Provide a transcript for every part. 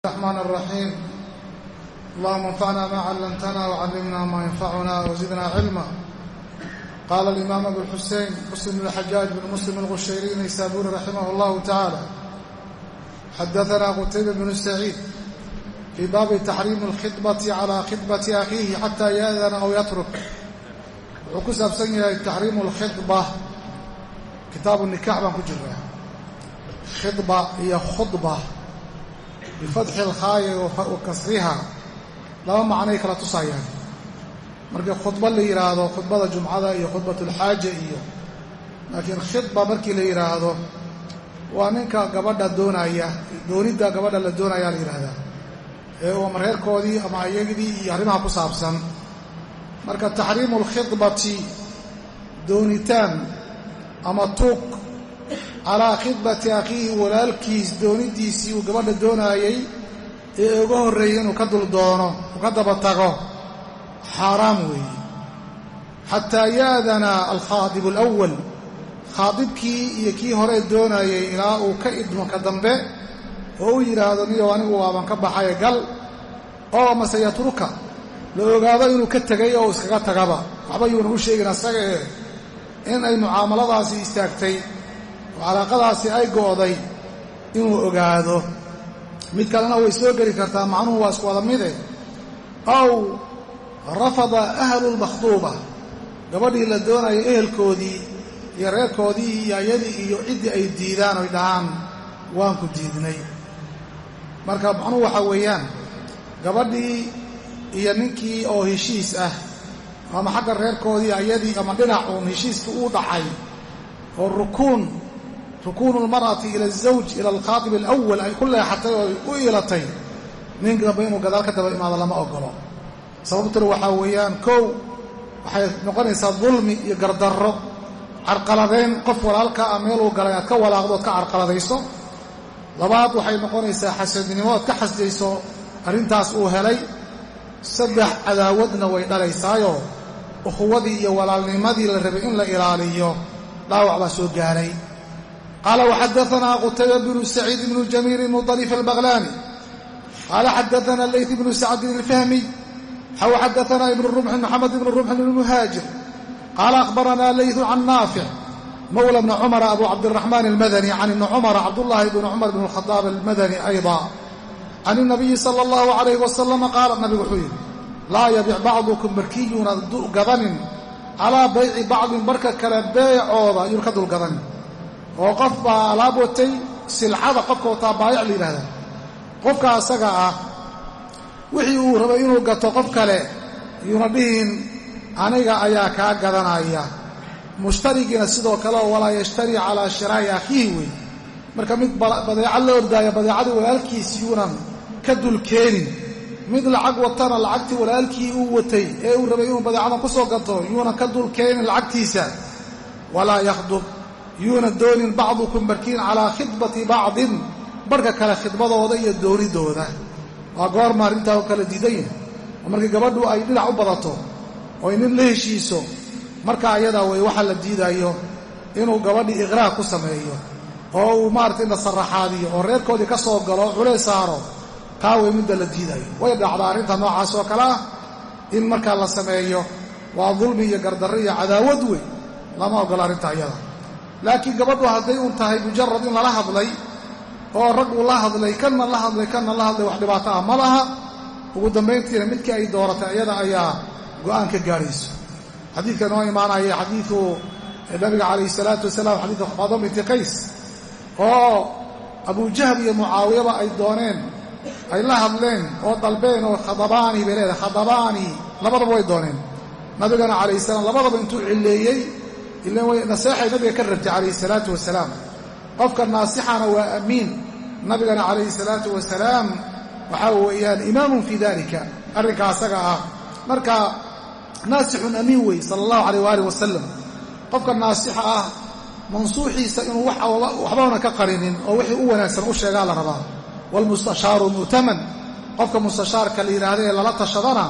الرحمن الرحيم اللهم انفعنا ما علمتنا وعلمنا ما ينفعنا وزدنا علما قال الإمام أبو الحسين مسلم بن الحجاج بن مسلم الغشيري نيسابوري رحمه الله تعالى حدثنا قتيبة بن سعيد في باب تحريم الخطبة على خطبة أخيه حتى يأذن أو يترك wuxuu ku saabsan yahay taxriimu alkhidba kitaabu nikax baan ku jiraa khidba iyo khudba bifatxi alkhaayi wa kasriha laba macnay kala tusayaan markii khudba la yidhaahdo khudbada jumcada iyo khudbatulxaaja iyo laakiin khidba markii la yidhaahdo waa ninka gabadha doonaya doonidda gabadha la doonayaa la yidhaahdaa ee ama reerkoodii ama ayagdii iyo arrimaha ku saabsan marka taxriimu alkhidbati doonitaan ama tuug calaa khidbati akhiihi walaalkiis doonidiisii uu gabadha doonaayey ee uga horreeyey inuu ka dul doono uu ka daba tago. Xaaraam weeye. Xataa yaadana alkhaadibu alawal khaadibkii iyo kii horee doonayey ilaa uu ka idmo ka dambe oo u yidhaahdo niyow anigu waaban ka baxay gal. Oo mase yatruka la ogaado inuu ka tegay oo iskaga tagaba. Waxba yuuna u sheegin asaga ee in ay mucaamaladaasi istaagtay oo calaaqadaasi ay go'day inuu ogaado. Mid kalena way soo geli kartaa macnuhu waa isku wada mide. Aw rafada ahlu lmakhduuba gabadhii la doonayo ehelkoodii iyo reerkoodii iyo ayadii iyo ciddii ay diidaan oy dhahaan waan ku diidnay. Marka macnuhu waxaa weeyaan gabadhii iyo ninkii oo heshiis ah ama xagga reerkoodii ayadii ama dhinacuun heshiiskii uu dhacay oo rukuun rukuunu lmar'ati ila azawj ila alkhaatib alawal ay ku leexatay oo u iilatay. Nin dambe inuu gadaal ka daba imaado lama ogolo sababtuna waxaa weeyaan kow waxay noqonaysaa dulmi iyo gardarro. Carqaladayn qof walaalka ah meeluu galay aad ka walaaqdo ood ka carqaladayso. Labaad waxay noqonaysaa xasadnimo ood ka xasdayso arrintaas uu helay. Saddex cadaawadna way dhalaysaayo. Ukhuwadii iyo walaalnimadii la rabay in la ilaaliyo. Dhaawac baa soo gaaray qaala waxadaanaa qutayba bnu saciid bnu jamiil muطarif albaqlaani qaala xadaana leyt bnu sacdin alfahmiy xaw xadaana ibnu rumxin maxamed ibnu rumxin bn muhaajir qaala akhbaranaa leytu can naafic mawla bni cumara abu cabdiraxmaan almadani can ibni cumara cabdullaahi bni cumar bn khadaab almadani ayda can inabiyi sala allahu calayh wasalama qaala nabigu wuxuu yidhi laa yabic bacdukum barkiyuuna gadanin calaa bayci bacdin barka kale beecooda yuuna ka dulgadanin oo qof baa alaab watay silcada qofka wataa baayac la yidhahdaa qofka asaga ah wixii uu rabay inuu gato qof kale yuuna dhihin aniga ayaa kaa gadanaya. Mushtarigiina sidoo kale walaa yashtari calaa shiraa'i akhiihi wey marka mid badeeco la ordaaya badeecadii walaalkiis yuunan ka dulkeenin mid lacag watana lacagtii walaalkii uu watay ee uu rabay inuu badeecadan ku soo gato yuunan ka dulkeenin lacagtiisa. Walaa yakhdub yuuna doonin bacdukum barkiin calaa khidbati bacdin. Barhka kale khidbadooda iyo doonidooda. Waa goorma arrintaa oo kala diidan yahay? Oo markii gabadhu ay dhinac u badato oy nin la heshiiso marka ayadaa way waxa la diidayo inuu gabadhii iqraar ku sameeyo oo uu maarata saraxaadiyo oo reerkoodii ka soo galo oo culays saaro taa way midda la diidayo way dhacdaa arrinta noocaas oo kale ah in markaa la sameeyo waa dulmi iyo gardarro iyo cadaawad wey lama ogolo arrinta iyada laakiin gabadhu hadday uun tahay mujarad in lala hadlay oo rag uu la hadlay kanna la hadlay kanna la hadlay wax dhibaato ah ma laha. Ugu dambayntiina midkii ay dooratay iyada ayaa go'aan ka gaadhayso xadiidka noo imaanaya xadiidu nabiga calayhi salaatu wasalaam xadiidu faado binti qays oo abujahl iyo mucaawiyaba ay dooneen ay la hadleen oo dalbeen oo khadabaani bay leedahay khadabaani labadaba way dooneen. Nabigana calayhi salaam labadaba intuu cilleeyey ilan way naseexay nabiga ka rabtay calayhi salaatu wasalaam. Qofka naasixana waa amiin. Nabigana calayhi salaatu wasalaam waxaa weeyaan imaamun fii dalika arrinka asaga ah. Marka naasixun amiin wey sala allahu calayh waalih wasalam qofka naasixa ah mansuuxiisa inuu waxbana ka qarinin oo wixii u wanaagsan u sheegaa la rabaa. Waalmustashaaru mu'taman. Qofka mustashaarka la yidhaahda ee lala tashadana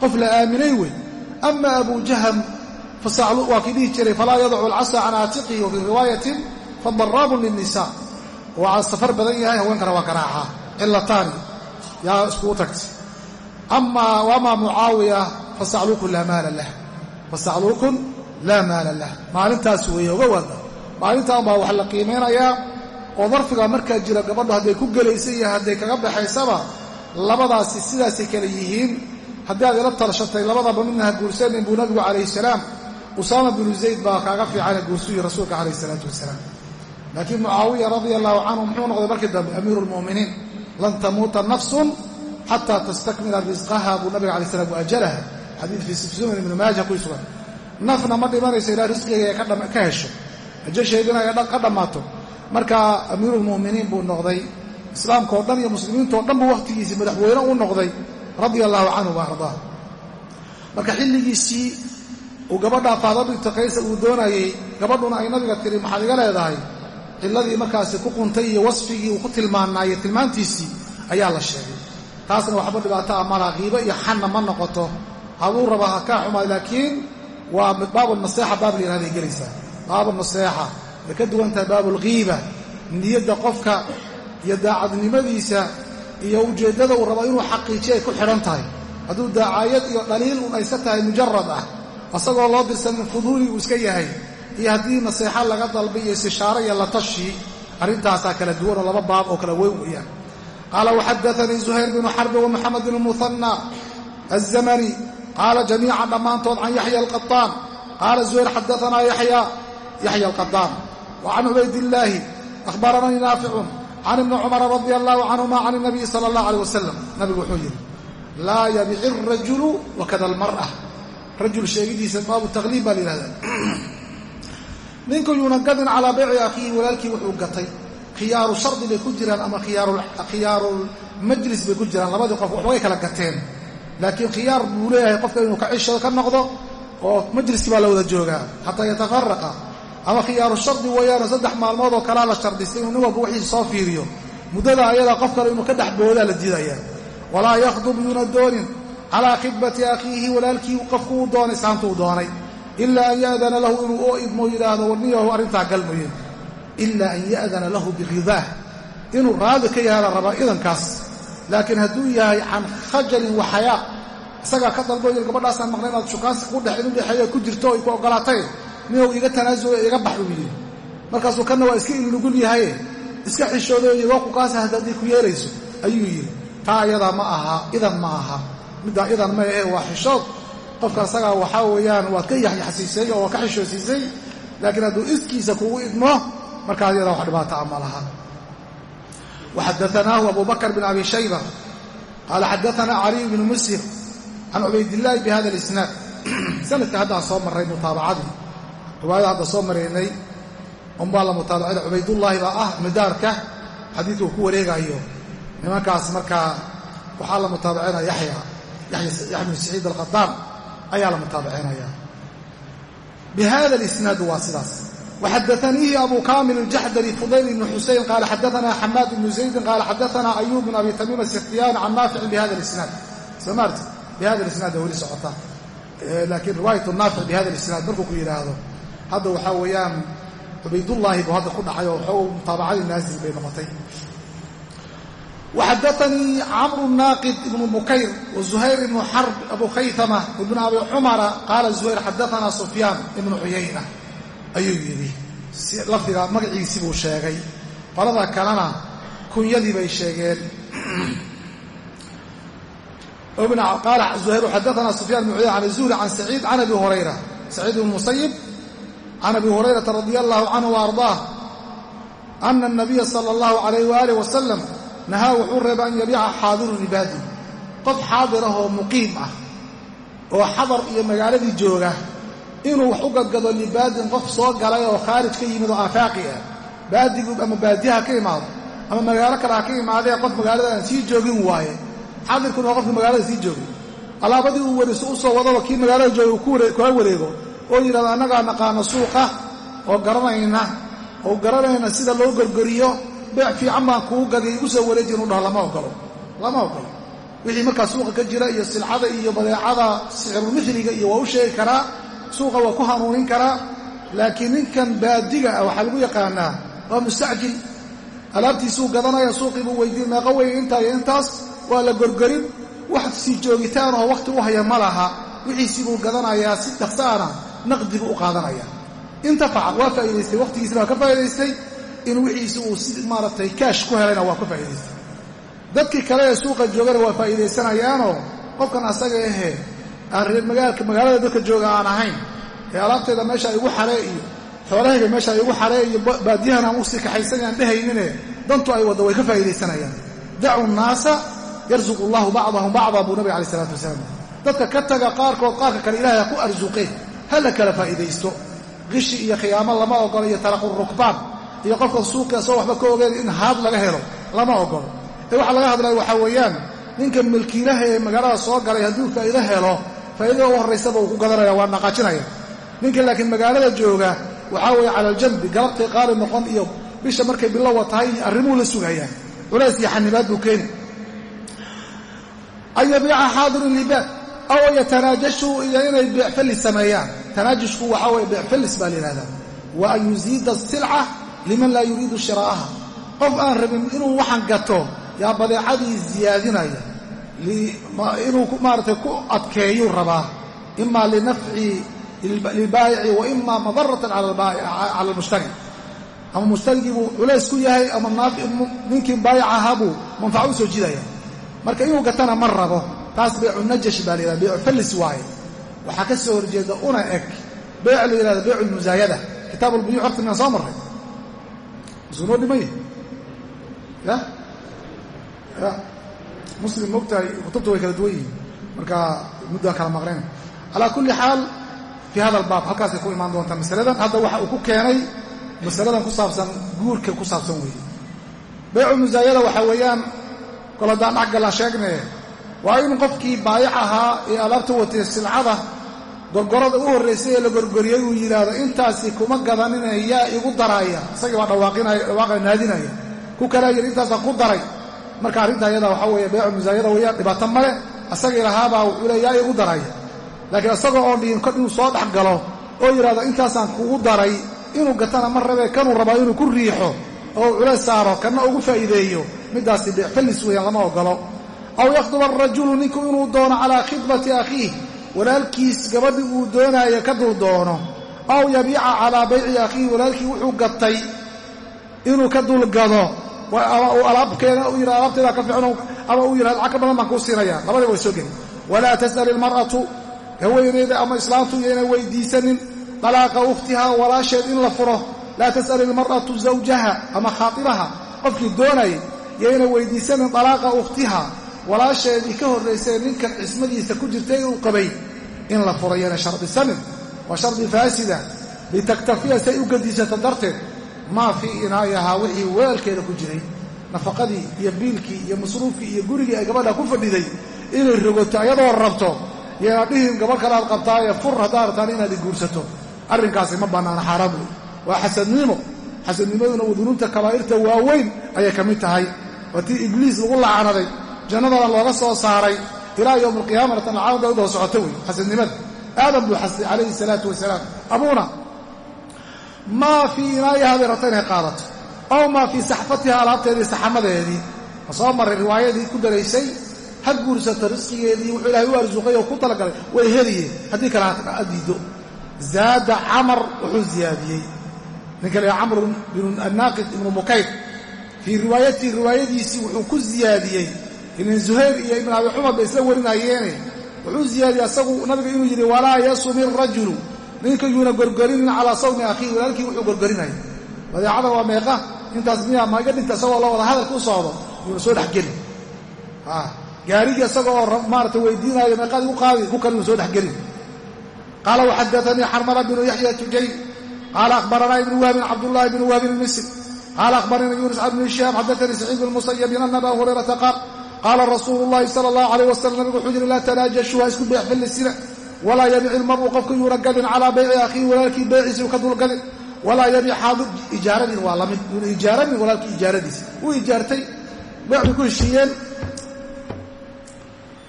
qof la aaminay wey. Ama abujaham waa kii dhihi jiray falaa yadacu alcasa can aatiqihi wa fii riwaayatin fadaraabun lilnisa waa safar badan yahay haweenkana waa garaaca cilataani yaa iskugu tagtay. Amaa mucaawiya fasacluukun laa maala lah. Fasacluukun laa maala lah. Maalintaas weeye oga wada. Maalintaan baa wax la qiimaynayaa oo darfiga markaa jira gabadhu hadday ku gelaysa iyo hadday kaga baxaysaba labadaasi sidaasay kale yihiin. Haddii aad ila tarshatay labadaba midna ha buu nabigu calayhi salaam usaama binu zayd baa kaaga fiicana guursuyi rasuulka calayhi salaatu wasalaam. Laakiin mucaawiya radia allahu canhu muxuu noqday markii dambe amiiru lmu'miniin lan tamuuta nafsun xataa tastakmila risqaha buu nabiga alay slam waajalaha xadiid fii sunan ibni maaja ku sugan. Nafna ma dhimanayso ilaa risqiga ka hesho. Ajasheedina ay ka dhammaato. Marka amiiruulmu'miniin buu noqday. Islaamkao dhan iyo muslimiintao dhan buu wakhtigiisii madaxweyne u noqday. Radia allahu canhu wa marka xilligiisii uu gabadhaa faada binta qaysa uu doonayey gabadhuna ay nabiga tiri maxaad iga leedahay? Cilladii markaasi ku quntay iyo wasfigii uu ku tilmaanaaye tilmaantiisii ayaa la sheegay. Taasna waxba dhibaato ah malaha qiibo iyo xanna ma noqoto. Haduu raba ha kaa xumaad laakiin waa baabulnaseexa baab la yihahday gelaysaa. Baabulnaseexa way ka duwan tahay baabulghiiba niyadda qofka iyo daacadnimadiisa iyo ujeeddada uu rabo inuu xaqiijiyo ay ku xidhan tahay. Hadduu daacayad iyo dhaliil un ayska tahay mujarad ah asagoo loo dirsanin fuduuli uu iska yahay iyo haddii naseexa laga dalbay iyo istishaaro iyo latashi arrintaasaa kala duwan oo laba baab oo kala weyn weeyaan. Qaala waxadaanii zuhayr binu xarbi wa moxamed bn muhanna qaala jamiica dhammaantood can yaxya alqaaan qaala zuhayr xadaanaa yaxya yaxya alqadaan wa can cubaydillaahi ahbaranani naaficun can ibni cumara radi allaahu canhuma can inabiyi sala allah aleh wasalam nabigu wuxuu yidhi laa yabici rajulu wakada almar'a rajul sheegidiisa baabu taqliib baa la yihahdaa ninku yuuna gadin calaa bayci akhiihi walaalkii wuxuu gatay. Khiyaaru shardi bay ku jiraan ama khiyaarulmajlis bay ku jiraan. Labadii qof waxbay kala gateen. Laakiin khiyaar buu leeyahay qofka inuu ka ka noqdo oo majliskii baa la wada joogaa xataa yatafaraqa. Ama khiyaaru shardi weeyaanoo saddex maalmood oo kalaa la shardistay inuu nin wixiisa soo fiiriyo. Muddada ayadaa qof kale inuu ka dhex boodaa la diidayaa. Walaa yakhdub yuuna doonin calaa khidbati akhiihi walaalkii qofku uu doonay saantuu doonay. Ilaa an ya'dana lahu inuu oo idmo yidhaahdo warniyahu arrintaa galmaye ilaa an ya'dana lahu biridaah inuu raadi ka yahay rabaa idankaas. Laakiin hadduu yahay can khajalin wa xayaa. Isagaa ka dalbo yir gabadhaasaan maqnay inaad shukaansi ku dhex inu dhexeeyo ku jirto ay ku oggolaatay miyuu iga tanaasulo iga bax uu yidhi. Markaasuu kanna waa iska ilnugul yahaye. Iska xishooday iyagoo kukaasa haddaadii ku yeelayso ayuu yidhi. Taa ayadaa ma aha idan ma aha middaa idan ma ahe waa xishood. Qofka asagaa waxaa weeyaan waad ka yaxyaxsiisay oo waa ka xishoosiisay laakiin hadduu iskiisa kugu idmo markaas iyadaa wax dhibaata a ma laha waxadaanaahu abu bakr bn abi shayba qaala xadaanaa caliy bnu musir can cubaydillaahi bi hada alisnaad. Sanadka haddaan soo marray mutaabacadii riwaayada hadda soo maraynay unbaa la mutaabacada cubaydullaahi baa ah midaarka xadiidkuu ku wareegayo nimankaas markaa waxaa la mutaabacinaya yaxya yaxya bnu saciid alqadaan ayaa la mutaabicinaya. Bi hada alisnaad waa sidaas. Waxadaaniihi abu kamil aljaxdari fudayl ibnu xusein qaala xadaanaa xamaad ibnu zaydin qaala xadaanaa ayub bn abi tamiim asikhtiyaani can naaficin bi hada alisnaad soo maarti bi hada alisnaad weli socota. Laakiin riwaayat naafic bi hada alisnaad markuu ku yidhaahdo hadda waxaa weeyaan cubaydullaahi buu hadda ku dhacay oo waxuu mutaabacadii naazil bay noqotay وxadaثnii cmr الناaqid ibn bukayr وزuhayr ibn xarb abu khayثmة ibn abi cumara qaala زuhayr xadaثna sufyaan ibn cuyayna ayuu yidhi lafdiga magaciisii buu sheegay qolada kalena kunyadii bay sheegeen qaala زuhayr xadaثna sufyan ibn cuyayna can zuhri can saciid can abi hurayra saciid ibn musayib can abi hurayrata radi allahu canhu وarضaah ana الnabiya salى اllahu عalayh walih waslm nahaa wuxuu reeba an yabiica xaadirun libaadin qof xaadir ah oo muqiim ah oo xadar iyo magaaladii jooga inuu wax u gadgado libaadin qof soo galay oo khaarij ka yimid oo aafaaqi ah baadigu ama baadiyaha ka imaado ama magaalo kale ha ka imaadee qof magaalada aan sii joogin waaye xaadirkuna waa qofka magaalada sii joogay alaabadii uu weriso u soo wadaba kii magaalada jooga kula wareego oo yidhahdo annagaa naqaano suuqa oo garanayna oo garanayna sida loo gorgoriyo beec fiican baan kuu gaday igu soo wareeji inu dhaho lama ogolo lama ogolo wixii markaa suuqa ka jira iyo silcada iyo badeecada sicirulmithliga iyo waa u sheegi karaa suuqa waa ku hanuunin karaa. Laakiin ninkan baadiga ah waxaa lagu yaqaanaa waa mustacjil. Alaabtiisuu gadanaya suuqii buu weydiin meeqa weeye intaa iyo intaas waa la gorgorin. Wax sii joogitaan oo wakhti u haya ma laha. Wixiisii buu gadanayaa si dhaqsaana naqdigu u qaadanaya. Intafaca waa faa'idaystay wakhtigiisina waa ka faa'idaystay in wixiisi uu maaragtay kaash ku helayna waa ka faa'idaystay dadkii kale ee suuqa joogana waa faa'iidaysanayaanoo qofkan asaga magaalka magaalada dadka jooga aan ahayn ee alaabteeda meesha igu xaree iyo xoolahayga meesha igu xaree iyo baadiyahan aan u sii kaxaysan aan dhahaynine dantu ay wadda way ka faa'iidaysanayaan dacu nnaasa yarsuqu allahu bacdahum bacda buu nabiga alai isalaatu wasalaam dadka ka taga qaarkood qaarka kale ilahay ha ku arsuqeen ha la kala faa'iidaysto. Qishi iyo khiyaamo lama ogolo iyo taraqu rukbaan iyo qofkan suuqi asagoo waxba ka ogeen in haad laga helo lama ogolo ee waxaa laga hadlaya waxaa weeyaan ninka milkiilaha ee magaalada soo galay hadduu faa'iido helo faa'iidada u horraysaba uu ku gadanaya waa naqaajinaya. Ninka laakiin magaalada jooga waxaa weeye cala galabtay qaali noqon iyo bisha markay bilowa tahay arrimuu la sugayaa. Culays iyo xanibaad buu keeni an yabiica xaadirun libaad aw yatanaajashuu iyo inay beecfellis sameeyaan. Tanaajishku waxaa weeye beecfellis baa la yidhahdaa. Wa an yuziida asilca liman laa yuriidu shiraa'aha qof aan rabin inuu waxaan gato yaa badeecadii ziyaadinaya inuu maaragtay ku adkeeyuu rabaa. Ima linafci lilbaayici wa ima madaratan cala almushtari. Ama mushtarigii buu culays ku yahay ama ninkii baayic ahaa buu manfaco soo jidaya marka inuu gatana ma rabo taas beecu najash baa la yihahda beecu fallis waaye. Waxaa ka soo horjeeda una eg beec la yihahda beecu lmusaayada kitaab albuyuuc horta minaan soo marray isuu noo dhimanya ya? Ya. Muslim mogtahay kutubta way kala duwan yihiin marka muddaan kala maqnayn calaa kulli xaal fii hada albaab halkaasay ku imaan doontaa masaladan hadda waxa uu ku keenay masaladan ku saabsan guurka ku saabsan weeye baycu musaayada waxaa weeyaan kol haddaan dhexgalaan sheegnee waa in qofkii baayac ahaa ee alaabta watay silcada gorgorada u horraysay ee la gorgoriyey uu yidhaahdo intaasi kuma gadanine yaa igu daraaya isagii baa dhawaaqaya naadinaya. Ku kalaa yidhi intaasaan ku daray. Marka arrinta ayada waxaa weeye beecu musaayada weeyaan dhibaato male asagii lahaabaa wuxuu le yaa igu daraya. Laakiin isagoo oon dhihin kor inuu soo dhex galo oo yidhahdo intaasaan kugu daray inuu gatana ma rabee kanuu rabaa inuu ku riixo oo culays saaro kanna ugu faa'iideeyo. Middaasi beecfallis weeyaan lama ogolo aw yakhduba arajulu ninku inuu doono calaa khidbati akhiih walaalkiis gabadhii uu doonaayo ka dul doono. Aw yabiica calaa bayci akhiihi walaalkii wuxuu gatay inuu ka dulgado ama uu yidha alaabteeda ka fiicno ama uu yidhahdo lacag ka badan baan kuu siinaya labadii way soo geli walaa tas'al ilmar'atu haweeneyda ama islaamtu iyoynay weydiisanin. Dalaaqa ukhtiha walaasheed in la furo. Laa tas'al ilmar'atu zawjaha ama khaatibaha. Qofkii doonayay yayna weydiisanin dalaaqa ukhtiha walaasheedii ka horraysay ninkan cismadiisa ku jirtay uu qabay in la furo yana shardisanin waa shardi faasida litaktafiya say u gadiisato darteed. Maa fii inaayahaa wixii weelkeeda ku jiray. Nafaqadii iyo biilkii iyo masruufkii iyo gurigii ay gabadha ku fadhiday inay rogoto ayadoo rabto. Yeena dhihin gabadh kale aad qabtaaye fur haddaa rabtaan inaad guursato. Arrinkaasi ma bannaana xaaraam wey waa xasadnimo xasadnimaduna dunuubta kabaa'irta waaweyn ayay ka mid tahay. Waa tii ibliis lagu lacanaday jannadana looga soo saaray ilaa yowma alqiyaamana tan lacanada u daba socoto wey xasadnimada aadam buu xasday calayhi salaatu wasalaam abuuna maa fii inaayaha rabta inay qaadato? Ow maa fii saxfatiha alaabteedii saxamadeedii? Ma soo marray riwaayadii ku daraysay ha guursato risqigeedii wuxuu ilaahay u arsuqay oo ku talagalay. Way heliyeen haddii kale ha diiddo zaada camar wuxuu ziyaadiyey. Ninka la camr binu annaaqid ibnu mukayd. Fii riwaayatii riwaayadiisii wuxuu ku ziyaadiyey ibn zuhayr iyo ibn abi cumar bay isla warinayeene wuxuu ziyaadiyey asagu nabiga inuu yidhi walaa yasumi rajulu. Ninka yuuna gorgorinin calaa sawmi akhiihi walaalkii wuxuu gorgorinaya badeecada waa meeqa intaas miyaa ma iga dhinta isagoo la wada hadalka u socdo? Yuuna soo dhexgelin gaarigii isaga maarata weydiinaayo meeqaadii u qaadi ku kale yuuna soo dhexgelin qaala waxadaanii xarmala binu yaxya tujayl. Qaala akhbaranaa ibnu wahbin cabdullahi bnu wahbin ilmisri qaala akhbarana yuunus bni shihaab xadaanii saciid bn musayabin ana aba hurayrata qaal qaala rasuulu llahi sala allahu alayh wasalam nabigu wuxuu yidhi laa tanaajashuu ha isku beex fillisina walaa yabic ilmar'u qofka yuuna calaa bayci akhiihi walaalkii beeciisii ka dulgadin walaa yabic xaadir ijaaradin waa la mid yuuna ijaaranin walaalkii ijaaradiisa uu ijaartay beec ku heshiiyeen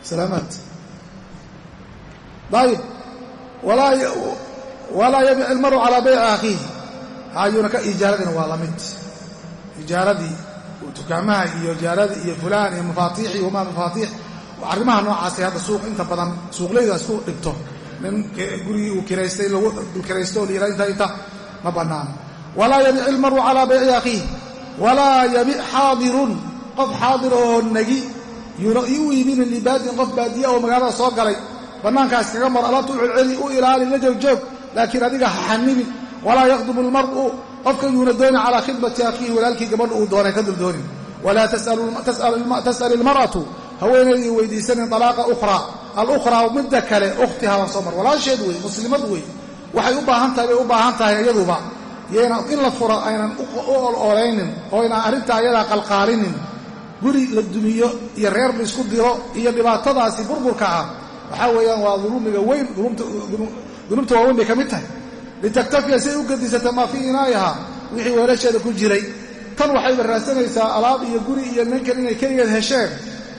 salaamaad ayib walaa yabic ilmaru calaa bayci akhiihi ayuuna ka ijaaradina waa la mid ijaaradii dukaamaha iyo jaarada iyo fulaan iyo mafaatiix iyo wamaa mafaatiix. Arrimaha noocaasay hadda suuq inta badan suuqleydaas ku dhigto. Nin gurigii uu kiraystay lagu kiraysto oo liira inta inta ma bannaana walaa yabic ilmaru calaa bayci akhiih. Walaa yabic xaadirun. Qof xaadir oo nagi u iibinin libaadin qof baadiya oo magaalada soo galay. Bannaankaas kaga mar alaabta u celceli u ilaali la joogjoog laakiin adiga ha xanibin walaa yaqdumu almar'u qofka yuuna doonin calaa khidbati akhiihi walaalkii gabadha uu doonay ka dul doonin walaa tas'al ilmar'atu haweenaydii weydiisanin dalaaqa ukhraa alukhraa midda kale ukhtiha waan soo mar. Walaasheed wey muslimad wey. Waxay u baahan tahay bay u baahan tahay iyaduba. In la furo aynan u ololaynin oo aynan arrintaa ayadaa qalqaalinin. Guri la dumiyo iyo reer la isku diro iyo dhibaatadaasi burburka ah. Waxaa weeyaan waa dulumiga weyn dunuubta waaweyn bay ka mid tahay litaktafiya si u gadisata maa fii inaa'iha wixii weelasheeda ku jiray. Tan waxayba raadsanaysaa alaab iyo guri iyo ninkan inay keligeed hesheen.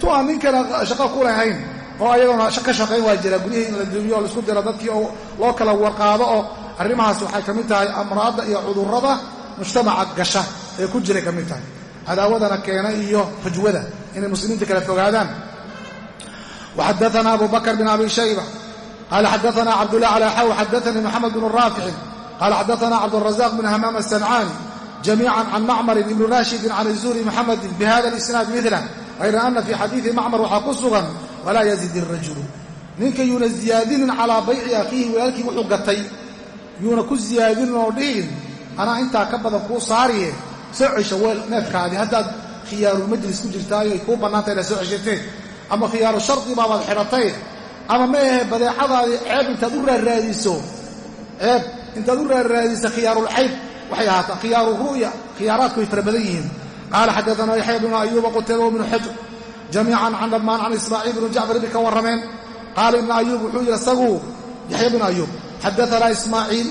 Tu aan ninkana shaqo ku lahayn oo ayagoona ka shaqayn waa jira. Guryihii in la duubiyo oo la isku diro dadkii oo loo kala warqaado oo arrimahaas waxay ka mid tahay amraadda iyo cudurrada mujtamaca gasha ee ku jiray ka mid tahay. Cadaawadana keena iyo xujwada inay muslimiinta kala fogaadaan. Waxadaana abu bakr bin abi shayba qaala xadaana cabdullah cala xaw xadaanii maxamed bnu raaficin qaala xadaana cabdurazaq bn hamaam asancaani jamiican can macmarin ibnu raashidin can izuuri muxamedin bi hada lisnaad milah hayra ana fii xadiidi macmar waxaa ku sugan walaa yazid irajulu ninka yuuna ziyaadinin calaa bayci akhiihi walaalkii wuxuu gatay yuuna ku ziyaadinin oo dhihin anaa intaa ka badan kuu saariye soo cesha weel neefkaadii haddaad khiyaarulmajlis ku jirtaayo ay kuu bannaantahay inaad soo ceshatee ama ma ahe badeecadaadii ceeb intaad u raarraadiso. Ceeb intaad u raarraadiso khiyaarulcayb waxay ahaataa khiyaaru ru'ya khiyaaraadku way fara badan yihiin. Qaala xaddaana yaxya bnu ayuuba qutayba bnu xujr jamiican can dhammaan can ismaaciil bnu jacfar ibni ka warrameen. Qaala ibnu ayuub wuxuu yidhi isagu yaxya bnu ayuub xaddaanaa ismaaciil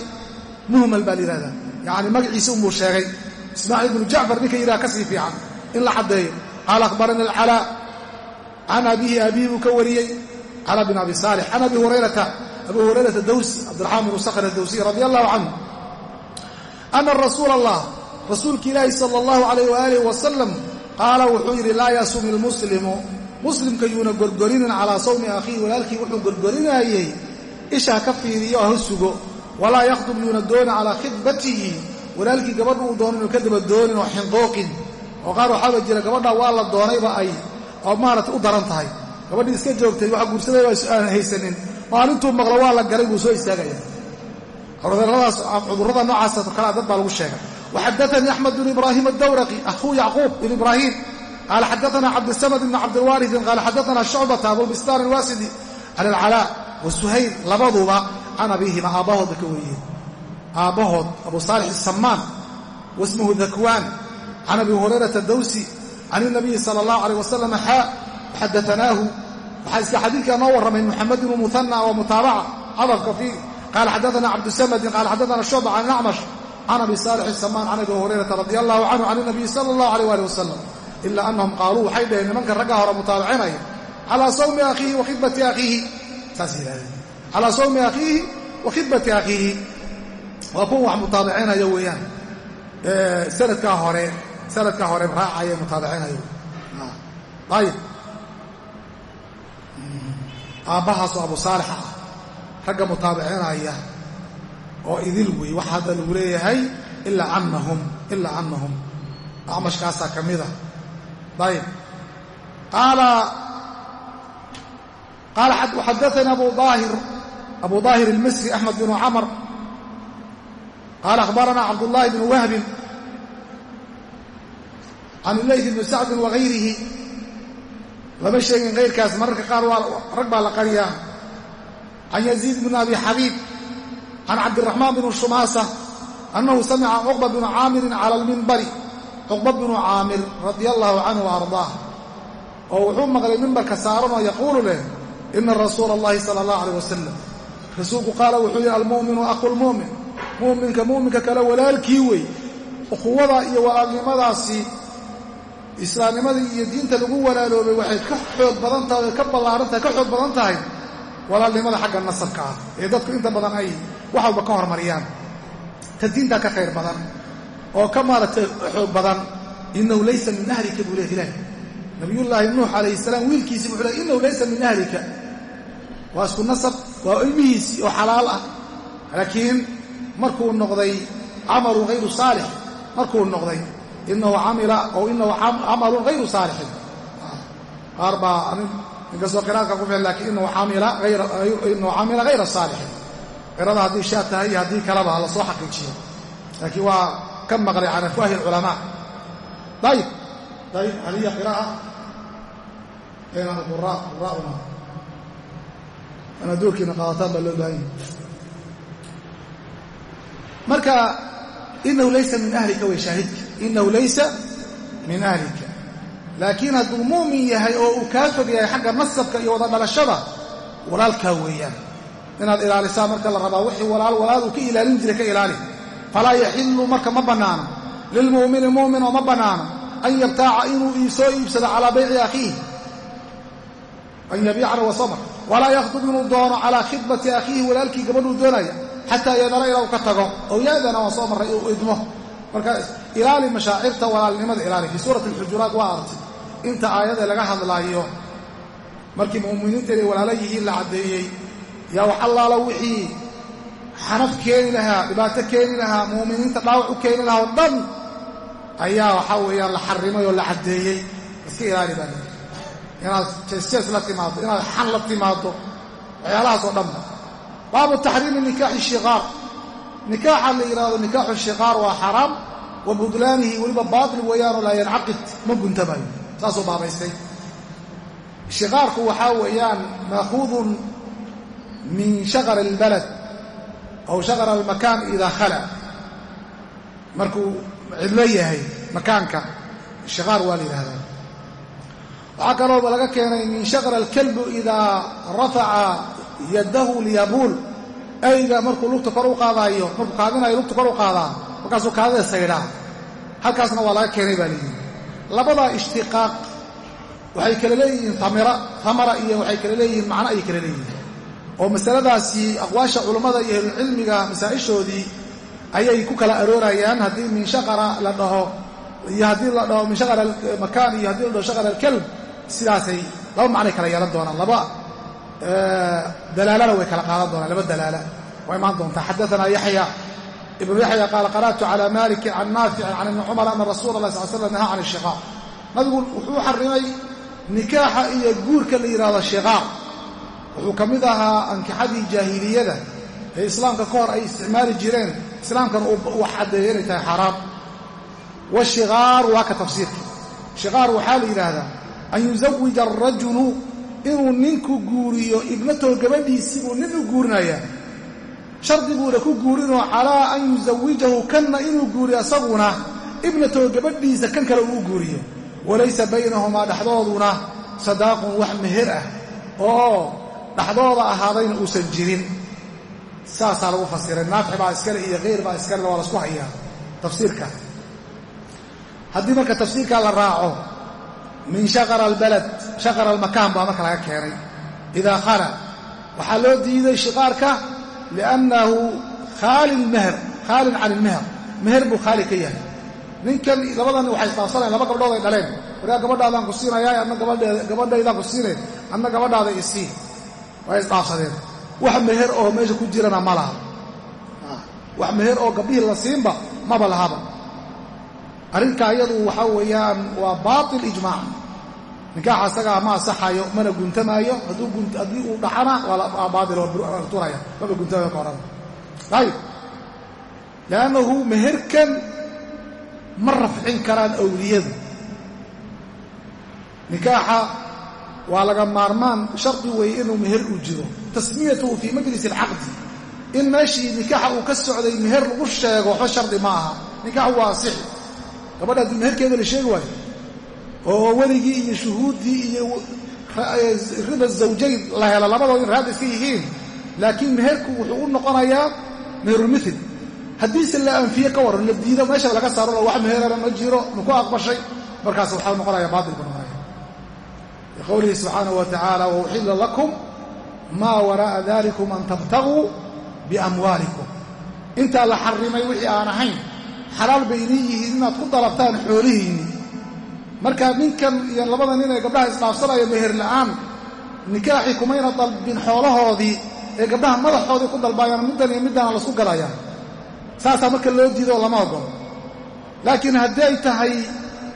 muhmal baa la yihahdaa yacni magaciisa unbuu sheegay. Ismaaciil bnu jacfar ninka yidhaha ka sii fiican in la caddeeyo. Qaala akhbarani alcalaa can abihi abihi buu ka wariyey cala bn abi saalix can abi hurayrata abi hurayrata dawsi cabdiraxmaan bnu sakhr adawsiy radi allahu canhu ana rasuula allah rasuulki ilaahi sala allahu alayh waalih wasalam qaala wuxuu yidhi laa yasumi lmuslimu muslimka yuuna gorgorinin calaa sawmi akhiihi walaalkii wuxuu gorgorinaayey ishaa ka fiiriyo ha sugo walaa yakhdub yuuna doona calaa khidbatihi walaalkii gabadha uu doono inuu ka daba doonin oo xinqooqin. Oo qaar waxaaba jira gabadha waa la doonayba ay oo u daran tahay gabadhii iska joogtay waxa guursaday aan haysanin. Maalintuu maqlo waa la galay buu soo istaagaya. Cuduradaas cudurrada noocaasa kalea dad baa lagu sheegay. Waxaddaanii axmed bnu ibraahim adawraqi akhuu yacquub bn ibraahim. Qaala xaddaana cabdisamad bn cabdilwaariثin qaala xaddaana shucbata abubistaan alwaasidi can alcalaa wa suhayl labaduba can abiihima aabbahoodba ka wariyeen aabbahood abu saalix asamaan wasmuhu dakwaan can abi hurayrata dawsi can inabiyi sala allahu alayh wasalam xaa xadaanaahu waxaa iska xadiidkaa noo warramay muxamed bnu muhana wa mutaabaca hadalka fii. qaala xadaana cabdusamadin qaala xadaana shucba can ilacmash can abi saalix asamaan can abi hurayrata radi allahu canhu can inabiyi sala allahu alayh ali wasalam ila anahum qaaluu waxay dhaheen nimanka ragga hore mutaabacinaya calaa sawmi akhiihi wa khidbati akhiihi saas yidhahdeen calaa sawmi akhiihi wa khidbati akhiihi waa kuwa wax mutaabicinaya weeyaan sanadkaa hore sanadkaa hore raacaya mutaabicinayo ayib aabbahaasoo abu saalix ah ragga mutaabicinaya oo idil wey waxa hadda lagu leeyahay ilaa annahum ilaa annahum. Acmashkaasaa ka mida ayib qaala qaala xadaanii abu aahir abu daahir almisri axmed bnu camr qaala akhbaranaa cabdullaahi bnu wahbin can ilayth bni sacdin wagayrihi lama sheegin kayrkaas mararka qaar rag baa la qariyaa can yaziid bn abi xabiib can cabdiraxmaan bn shumaasa annahu samica cuqba bnu caamirin cala almimbari cuqba bnu caamir radia allahu canhu wa ardaah oo wuxuu maqlay mimbarka saaranoo yaquulu leh ina rasuula allahi sala allah alayh wasalam rasuulku qaala wuxuu yidhi almu'minu aqu lmu'min mu'minka mu'minka kale walaalkii wey ukhuwada iyo walaalnimadaasi islaamnimadii iyo diinta lagu walaaloobay waxay ka xoog badan tahay ka ballaaran tahay ka xoog badan tahay walaalnimada xagga nasabka ah ee dadku inta badan ay wax walba ka hormariyaan. Ta diintaa ka khayr badan oo ka maaragtay xoog badan inahu laysa min ahlika buu leeh ilaah nabiyullaahi nuux calayhi salaam wiilkiisii wuxuu leey inahu laysa min ahlika. Waa isku nasab waa ilmihiisii oo xalaal ah. Laakiin markuu noqday camalu hayru saalix markuu noqday inahu camila oo inahu camalun hayru saalixin qaar baa inkastoo qiraadka ku filan lakiin inahu camila hayra saalixin qirada haddii shaa tahay iyo haddii kaleba la soo xaqiijiyo laakiin waa ka maqlay can afwaahi alculamaa ayib ayib haliya qira'a qura qura'una ana doorkiina qaadataan baa loo baahan yahay marka inahu laysa min ahlika way shaahidka inahu laysa min ahlika laakiin hadduu mu'min yahay oo uu kaa fog yahay xagga nasabka iyo wada dhalashada walaalkaa weeyaan inaad ilaalisaa marka la rabaa wixii walaal walaal uu ka ilaalin jiray ka ilaali falaa yaxillu marka ma bannaano lilmu'mini mu'min oo ma bannaano an yabtaaca inuu soo iibsado calaa bayci akhiih an yabiicana wa samr walaa yakhdub inuu doono calaa khidbati akhiihi walaalkii gabadhuu doonaya xataa yadara ilaa uu ka tago ow yaadana waa soo marray uu idmo. Marka ilaali mashaacirta walaalnimada ilaali fii suurati alxujuraat waa artay inta aayadee laga hadlaayo markii mu'miniinta inay walaalo yihiin la caddeeyey yaa wax allaala wixii xanaf keeni lahaa dhibaato keeni lahaa mu'miniinta dhaawac u keeni lahaa oo dhan ayaa waxaa weeyaan la xarrimay oo la caddeeyey. Iska ilaali baa inaad jeesjees la timaaddo inaad xan la timaaddo waxyaalahaas oo dhanba baabu taxriimi nikaaxi shiqaar nikaaxa la yidhaahdo nikaaxu shiqaar waa xaraam wa budlaanihi weliba baatil weeyaanoo laa yancaqid ma guntamaayo saasuu baabaystay. Shiqaarku waxaa weeyaan maakuudun min shaqar albalad aw shaqar almakaan idaa khala. Markuu cidlo yahay makaanka shiqaar waa la yidhahdaa waxaa kalooba laga keenay min shaqar alkalbu idaa yaddahu liyabuul ayga markuu lugta kor u qaadaayo markuu kaadinayo lugta kor u qaadaa markaasuu kaadida saydhaa halkaasna waa laga keenay baa layidhi labadaa ishtiqaaq waxay kala leeyihiin amara iyo waxay kala leeyihiin macno ayay kala leeyihiin. Oo masaladaasi aqwaasha culummada iyo ahlulcilmiga masaa'ishoodii ayay ku kala aroorayaan haddii min shaqara la dhaho iyo haddii la dhaho min shaqar almakaan iyo haddii la dhaho shaqar alkalb sidaasay laba macnay kala yeelan doonaan. Laba dalaalana way kala qaadan doonaan laba dalaala waa imaan doontaa xadaanaa yaxya ibnu yaxya qaala qara'tu cala malikin can naaficin can ibni cumar ana rasuula allah sal slam nahaa can ishiqaaq nabigu wuxuu xarimay nikaaxa iyo guurka la yidhahdo shiqaaq wuxuu ka mid ahaa ankixadii jaahiliyada ee islaamka ka hor ay isticmaali jireen islaamkana uu caddeeya inay tahay xaaraam washiqaar waa ka tafsiirka shiqaar waxaa la yidhaahdaa an yuzawija arajulu inuu ninku guuriyo ibnatow gabadhiisii buu nin u guurinayaa. Shardi buuna ku guurinoo calaa an yusawijahu kanna inuu guuriyo asaguna ibnatow gabadhiisa kan kale uu guuriyo. Walaysa baynahumaa dhexdooduna sadaaqun wax meher ah oo dhexdooda ahaadayna uusan jirin. Saasaa lagu fasiray. Naafic baa iskale iyo khayr baa iskale waa lasku hayaa. Tafsiirka. Haddii marka tafsiirkaa la raaco min shaqara albalad shaqara almakaan baa marka laga keenay. Idaa khala waxaa loo diiday shiqaarka liannahu khaalin meher khaalin can ilmeher meher buu khaali ka yahay. Ninkan labadan waxay isdhaafsanayan laba gabdhood ay dhaleen. Waryaa gabadhaadaan ku siinayaa adna gabadhaydaan ku siinayn adna gabadhaada isii way isdhaafsadeen. Wax meher oo meesha ku jirana ma laha. Wax meher oo gabdhihii la siinba maba lahaba arrinkaa iyadu waxaa weeyaan waa baatil ijmaac nikaaxa asagaa ma asaxayo mana guntamaayo haddii uu dhacana waa baatil oo turaya maba guntamayo ka ayib liannahu meherkan ma rafcin karaan awliyadu. Nikaaxa waa laga maarmaan shardi weeye inuu meher u jiro. Tasmiyatuhu fii majlis alcaqdi. In meeshii nikaaxa uu ka socday meher lagu sheego waxba shardi ma aha. Nikaaxu waa asixi gabadha haddii meherkeeda la sheegi waayo? Oo weligii iyo shuhuuddii iyo rida zawjayn la helo labadood in raad iska yihiin. Laakiin meherku wuxuu u noqonayaa meherulmithil haddiise la anfiye ka waran la diido meeshaba laga saaro wax meherana ma jiro maku aqbashay markaas waxaa noqonaya baatil buu noqonaya liqowlihi subxaanahu wa tacaala wauxilla lakum maa waraa'a dalikum an tabtaguu biamwaalikum intaa la xarimay wixii aan ahayn xalaal bay inii yihiin inaad ku dalabtaan xoolihiinni marka ninkan iyo labada nin ee gabdhaha isdhaafsanaya meher la'aan nikaaxii kumayna dalbin xoolahoodii ee gabdhaha madaxoodii ku dalbaayaan middan iyo middaana la isku gadayaan saasaa marka loo diido lama ogolo laakiin haddii ay tahay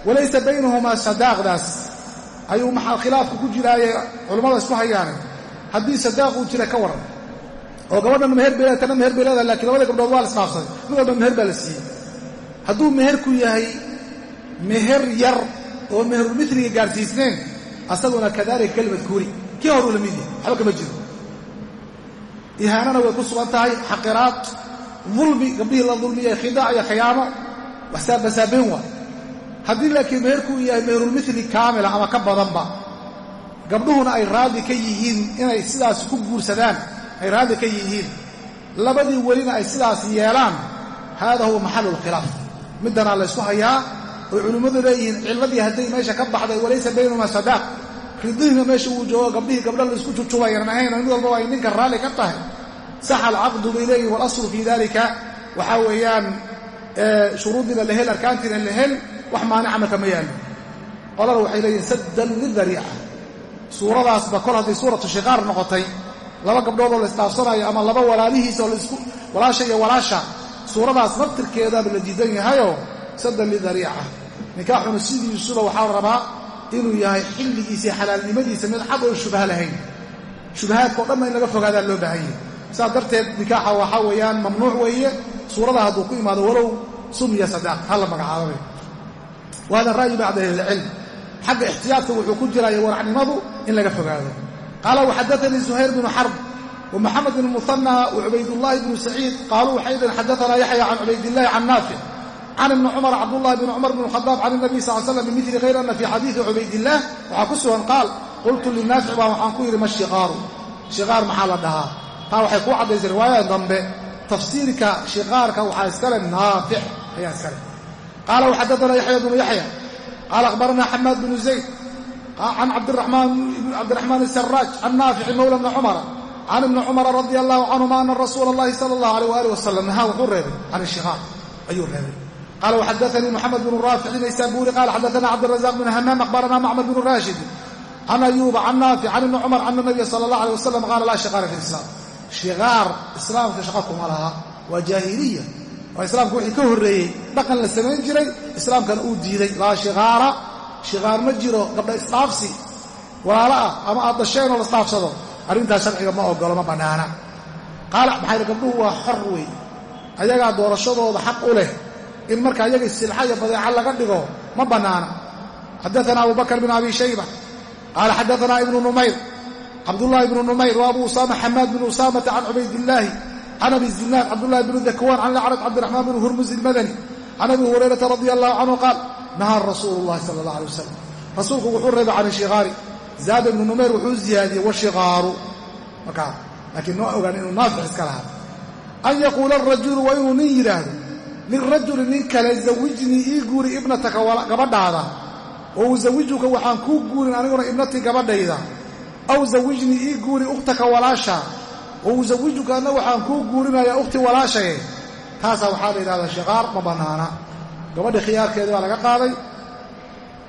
walaysa baynahumaa sadaaqdaas. Ayuu maxaa khilaafku ku jiraaye culammada isku hayaane haddii sadaaq uu jira ka waran. Oo gabadhan meher bay tana meher bay leedahay lakiin labada gabdhood waa la isdhaafsaday. Mid walba meher baa la siiyey hadduu meherku yahay meher yar oo meherulmiliga gaarsiisneen asaguna kadalika kelimad kuuri kii horuu la mid yahay? Waxba kama jiro. Ihaanana way ku sugan tahay xaqiraad dulmi gabdhihii la dulmiyay khidaac iyo khiyaamo basaabayn waa. Haddii laakiin meherku yahay meherulmili kaamila ama ka badanba gabdhuhuna ay raadi ka yihiin inay sidaas ku guursadaan ay raadi ka yihiin. Labadii welina ay sidaas yeelaan haada huwa maxalu lkhilaaf middanaa laysku hayaa oy culimmadu leeyihiin cilladii hadday meesha ka baxday walaysa baynahuma sadaaq. Ridihina meesha uu joogo gabdhihii gabdha la isku jujubayaan ahayn mid walba ay ninka raalli ka tahay. Saxa alcaqdu bay leeyihiin walaslu fii dalika waxaa weeyaan shuruuddiina la hel arkaantiina la wax maanica marka ma yaallo. Qolana waxay leeyihiin saddan lidariica. Suuradaasba kol hadday suuratu shiqaar noqotay laba gabdhoodoo la isdhaafsanayo ama laba walaalihiisa oo walaasha iyo walaasha suuradaas naftirkeedaaba la diidan yahayoo saddan lidariica nikaaxuna sidiisuba waxaa la rabaa inuu yahay xilligiisa xalaalnimadiisa mid cad oo shubha lahayn. Shubahaadkao dhanna in laga fogaadaa loo baahan yahay. Saas darteed nikaaxa waxaa weeyaan mamnuuc weeye suurada hadduu ku imaado walow sumiya sadaaq hala magacaababay wa hada bacda ahlilcilm xagga ixtiyaadka wuxuu ku jiraya waracnimadu in laga fogaado. Qaala waxadaanii zuhayr bnu xarb wmaxamed bn muhanaa wacubaydulaahi bnu saciid qaaluu waxay dhaheen xadaanaa yaxya can cubaydilaahi can naafic can ibni cumar cabdullahi bn cumar bn khadaab can inabi sal slam bimili hayr ana fii xadiidi cubaydillaah waxaa ku sugan qaal qultu linaafic baa waxaan ku yidhi ma shiqaaru? Shiqaar maxaa la dhahaa? Taa waxay kuu caddaysay riwaayada dambe tafsiirka shiqaarka waxaa iskale naafic ayaa iskale qaala waxadaanaa yaxya bnu yaxya qaala akhbaranaa xamaad bnu zayd can cabdiraxmaan asaraaj can naafici mawla bni cumara نافع مولى بن عمر عن ابن عمر رضي الله عنهما أن رسول الله صلى الله عليه وآله وسلم نهى وحور ريبي عن الشغار أيوه ريبي قال وحدثني محمد بن رافع النيسابوري قال حدثنا عبد الرزاق بن همام أخبرنا معمر بن راشد عن أيوب عن نافع عن ابن عمر عن النبي صلى الله عليه وسلم قال لا شغار في الإسلام شغار إسلام في شقاكم لها وجاهلية وإسلامك وحي كهرية بقى للسمين جري إسلام كان أودي لا شغار شغار مجرو قبل إسلافسي ولا لا أما أضشين ولا إسلافسدو arrintaa sharciga ma ogolo ma bannaana. Qaala maxay gabdhuhu waa xor wey ayagaa doorashadooda xaq u leh in marka ayaga silxa iyo badeeca laga dhigo ma bannaana. Xadaana abu bakr bn abi shayba. Qaala xadaana ibnu numayr. Cabdullahi ibnu numayr wa abu usama xamaad bn usamata can cubaydillaahi can abi zinaad cabdullahi bnu dakwaan can lacraj cabdiraxmaan bn hurmuz ilmadani can abi hurayrata radia allahu canhu qaal nahaa rasuulu llahi sala allah alay wasalam rasuulku wuxuu reebay can ishikaari zaada ibnu numayr wuxuu ziyaadiyey washikaaru markaa laakiin noo ogaan inuu naafic iska lahaa. An yaquula arajulu waa inuu nin yidhaahdo lirajuli nin kale zawijnii ii guuri ibnataka gabadhaada. Oo usawijuka waxaan kuu guurin aniguna ibnatii gabadhayda. Aw zawijnii ii guuri ukhtaka walaasha. Oo usawijuka adna waxaan kuu guurinayaa ukhti walaashaye taasaa waxaa la yidhahdaa shikaar ma bannaana. Gabadhii khiyaarkeedii baa laga qaaday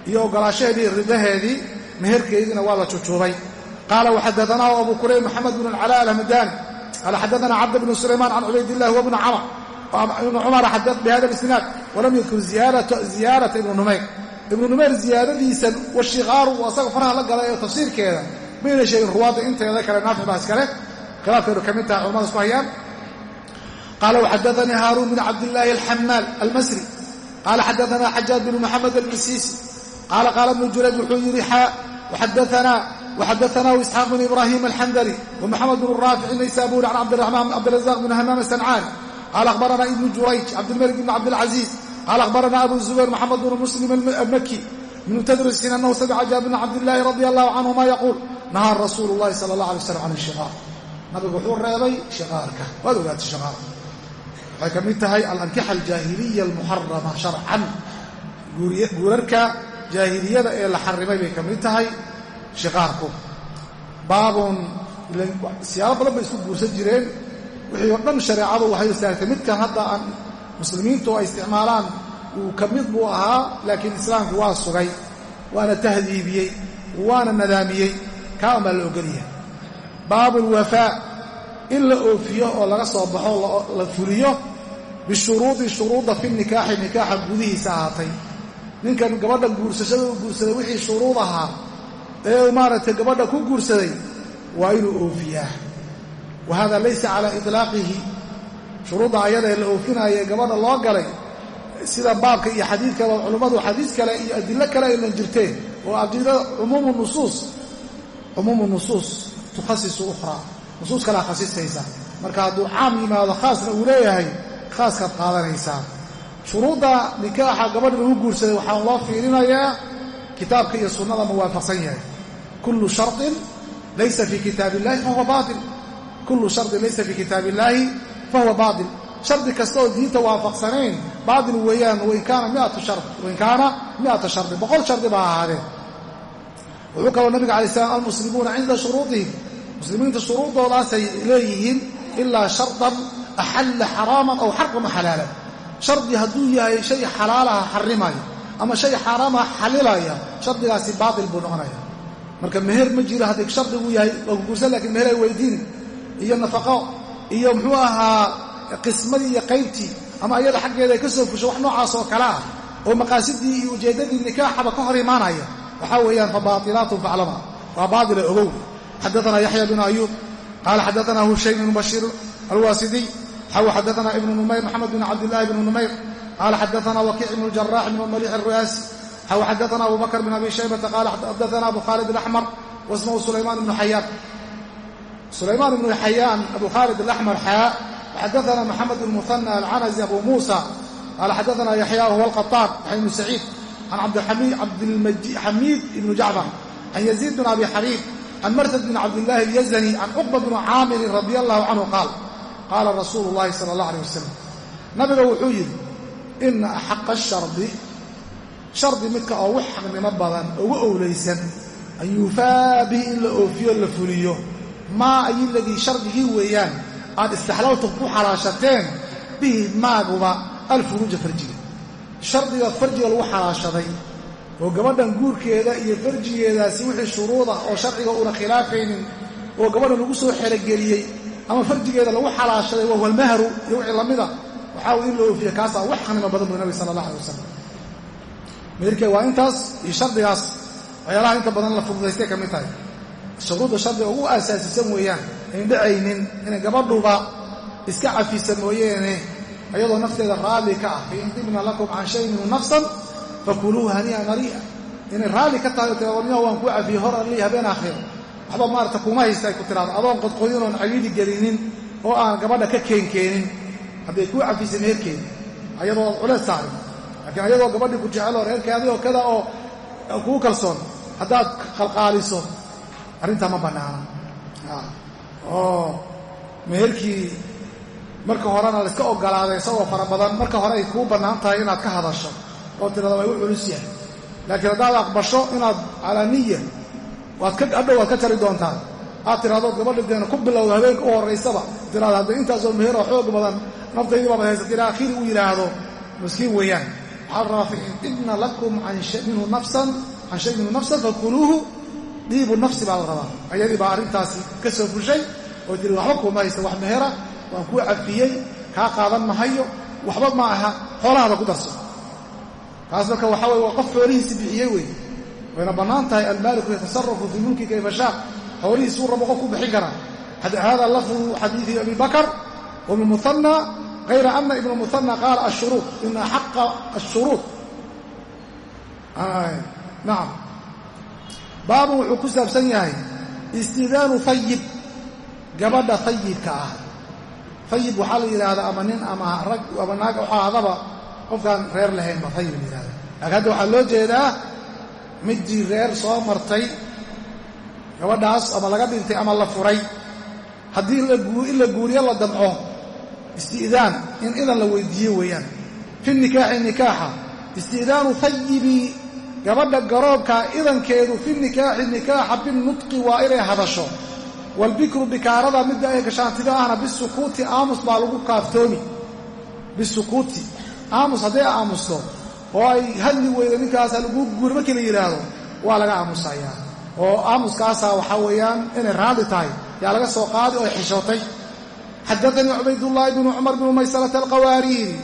iyo ogolaashaheedii ridaheedii meherkeediina waa la jujuubay qaala waxadaanaahu abu kurayb maxamed bn alcala alhamdani qaala xadaana cabd bnu sulaymaan can cubaydillahi wabni ibni cumara bihada isnaad walam yadkur ziyaarata ibnu numayr. Ibnu numayr ziyaadadiisa washikaaru asaga faraha la galay ee tafsiirkeeda. Mayna sheegin ruwaadda inteeda kale naafic baa iskale khilaafkeedu ka mid taha culamada isku hayaan. Qaala waxadaanii haaruun bn cabdillaahi alxamaal almasri. Qaala xadaana xajaaj bn moxamed almisiisi qaala qaala ibnu jurayj wuxuu yidhi وxadaثnah isxaaq بn ibrahim alxandli ومxamed بn raafic الnaysaburi can cabdirazaq bn hamaam الsancani qaala akhbarana ibnu jurayj cabdilmalik bn cabdilcaزiiz qaala akhbarana abu zubayr moxamed bn muslim almaki bn tadrisin anahu samica jaabir bn cabdillaahi radi allahu canهuma yaquul nahaa rasuulu اllahi salى اllah alay slam can الshikaar nabigu wuxuu reebay shikaarka waad ogaatay shikaar waxay ka mid tahay alankixa aljaahiliya almuxarama sharcan guurarka jaahiliyada ee la xarimay bay ka mid tahay shiqaarku baabun siyaabo badan bay isku guursan jireen. Wixii oo dhan shareecadu waxay istaagtay midkan hadda aan muslimiintu ay isticmaalaan uu ka mid buu ahaa laakiin islaamku waa sugay waana tahdiibiyey waana nadaamiyey kaa un baa la ogolyahay baabu alwafaa in la oofiyo oo laga soo baxo la fuliyo bishuruudi shuruudda fi nikaaxi nikaaxa gudihiisa ahaatay ninkan gabadha guursashada u guursaday wixii shuruud ahaa ee maaragtay gabadha ku guursaday waa inuu oofiyaa. Wa hada laysa calaa itlaaqihi shuruudda ayadae la oofinaya ee gabadha loo galay sida baabka iyo xadiidkaba culummadu xadiis kale iyo adilo kale aynan jirteen oo adilada cumuumu nusuus cumuumu nusuus tukhasisu ukhraa. Nusuus kalea khasisaysa marka hadduu caam yimaado khaasna uu leeyahay khaaskaad qaadanaysaa shuruudda nikaaxa gabadha lagu guursaday waxaa loo fiirinayaa kitaabka iyo sunnada muwaafaqsan yahay. Kullu sharin laysa fii kitaab illahi fahuwa baail kullu shardin laysa fii kitaab illaahi fahuwa baatil. Shardi kasta oo diinta waafaqsanayn baatil weeyaan wain kaana miatu shard wain kaana miata shardi boqol shardi baa ahaadeen. Wuxuu kaloo nabiga alay slam almuslimuuna cinda shuruudihim. Muslimiinta shuruuddoodaasay leeyihiin ilaa shardan axalla xaraaman aw xarama xalaalan shardi hadduu yahay shay xalaalaha xarimaya ama shay xaaraamaha xalilaya shardigaasi baatil buu noqonaya. Marka meher ma jiro haddii shardigu yahay waa ku guursan lakiin meher ay weydiin iyo nafaqo iyo muxuu ahaa qismadii iyo qaybtii ama ayada xaggeeda ay ka soo fusho wax noocaas oo kale ah oo maqaasidii iyo ujeeddadii nikaaxaba ka hor imaanaya waxaa weeyaan fa baailaatun faclama waa baatila ogow. Xadaana yaxya bnu ayuub qaala xadaana hushaym bnu bashiir alwaasidiy xaw xadaana ibnu numayr maxamed bn cabdillahi bnu numayr qaala xadaana wakiic bnu jarax bnu malix alru'aasi xaw xadaana abu bakr bn abi shaybata qaala xadaana abu khaalid alaxmar wasmahu sulaymaan ibnu xayaan sulaymaan ibnu xayaan abu khaalid alaxmar xaa xadaana maxamed bn muhana alcanazi abu muusa qaala xadaana yaxya wahuwa alqaطaan yaxya ibnu saciid can cabdilxamiid ibnu jacfar can yaziid bn abi xabiib can marsad bn cabdillahi alyazani can cuqba bni caamirin radi allahu canhu qaal qaala rasuulu llahi sala allah aleh wasalam nabiga wuxuu yidhi ina axaqa shardi shardi midka ugu xaqnimo badan ugu owlaysan an yuufaa bihi in la oofiyo la fuliyo maa ayiladii shardigii weeyaan aad istaxlaltum ku xalaashateen bihi maaguba alfuruuja farjiga shardiga farjiga lagu xalaashaday oo gabadhan guurkeeda iyo farjigeedaasi wixii shuruuda oo sharciga una khilaafaynin oo gabadhan lagu soo xerogeliyey ama farjigeeda lagu xalaashaday wahuwa almahru iyo wixii lamida waxaa wy in la oofiya kaasaa wax xanimo badan buu nabi sala allah alay wasalam meherkee waa intaas iyo shardigaas waxyaalaha inta badan la fududaystay ka mid tahay. Shuruudda shardiga ugu asaasisan weeyaan ayn dhacaynin inay gabadhuba iska cafisa mooyeene ayadoo nafteeda raalli ka ah. Fain dibna lakum can shay minhu nafsan fakuluuhu hanii'an mari'a inay raalli ka tahay oo waan kuu cafiyey hor alli habeen aakhiro waxba maarata kuma haysta ay ku tiraado. Adoon qodqodin oon cagiidi gelinin oo aan gabadha ka keenkeenin. Hadday kuu cafisay meherkeeda ayadoo culeys saarin laakiin ayadoo gabadhii ku jeceloo reerkaadii oo kada oo kuu kalsoon haddaad qalqaaliso arrintaa ma bannaana. Oo meherkii marka horena layska ogolaaday isagoo fara badan marka hore ay kuu bannaan tahay inaad ka hadasho oo tirada waa igu culus yahay. Laakiin haddaad aqbasho inaad calaa niya waad ka hadhow waad ka jari doontaa aad tiraahdood gabadha deena ku bilowda habeenka u horraysaba tiraada hadda intaasoo meheroo xoog badan. Naftaydii baabad haysata ilaa akhiri uu yidhaahdo miskiin weeyaan. Waxaa la rabaa fa in dibna lakum minhu nafsan can shay minhu nafsan fakuluuhu diibu nafsi baa la rabaa. Ayadii baa arrintaasi ka soo fushay oo tiri waxba kuuma haysta wax mehera waan kuu cafiyey kaa qaadan mahayo waxba ma aha xoolahaada ku darso. Kaas marka waxaa weye waa qof xoolihiisi bixiyey wey wayna bannaan tahay almaaliku yatasarafu fii mulki kayfashaa howlihiisuu rabo qof ku bixin karaa hada lafdu xadiidi abi bakr wbmuana غayra ana ibn muana qaala ashuruu ina xaqa ashuruu naam. Baabun wuxuu ku saabsan yahay istidaanu ayib gabadha ayibka ah. Ayib waxaa la yidhaahdaa ama nin ama rag ama naag waxaa hadaba qofkaan reer lahaynba ayib la yihahda laakiin hadda waxaa loo jeedaa midii reer soo martay gabadhaas ama laga dhintay ama la furay haddii in la guuriyo la damco isti'daan in idan la weydiiyo weeyaan. Fi nikaaxi nikaaxa isti'daanu hayibi gabadha garoobkaa idankeedu fi nikaaxi nikaaxa binutqi waa inay hadasho. Waalbikru bikaarada midda ay gashaantida ahna bisukuuti aamus baa lagu kaaftoomi bisukuuti aamus hadday aamusto oo ay hadli weydo ninkaasa lagu guuri markii la yidhaahdo waa laga aamusayaa. oo aamuskaasaa waxaa weeyaan inay raalli tahay yaa laga soo qaadi oo xishootay. Xadaanii cubaydullaahi bnu cumar bnu maysalata alqawaariiri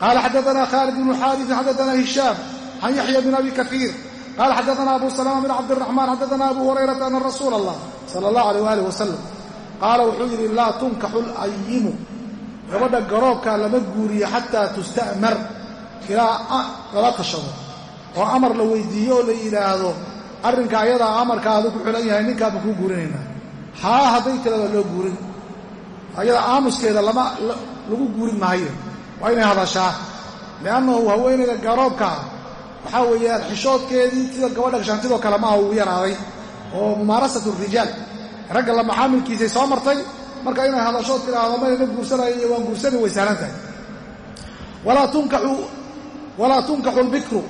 qaala xadaanaa khaalid bnu xaarisin xadaanaa hishaam can yaxya bn abi kaiir qaala xadaanaa abu salama bn cabdiraxmaan xadaanaa abu hurayrata ana rasuula allah sala allah alayh waalih wasalam qaala wuxuu yidhi laa tunkaxu layimu gabadha garoobka lama guuriyo xataa tusta'mar ilaa lala tashado oo amar la weydiiyo oo la yidhaahdo arrinka ayadaa amarkaadu ku xulan yahay ninkaanba kuu guurinaynaa haa hadday tirada loo guurin. Ayada aamuskeeda lama lagu guurin maayo. Waa inay hadashaa. Li'annahu haweenayda garoobkaa waxaa weeyaan xishoodkeedii sida gabadha gashaantidoo kale maaha uu yaraaday oo mumaarasatu rijaal. Ragga la macaamilkiisay soo martay marka inay hadashood tidhaahdo mayna guursanaya iyo waan guursani way sahlan tahay walaa tunkaxu lbikru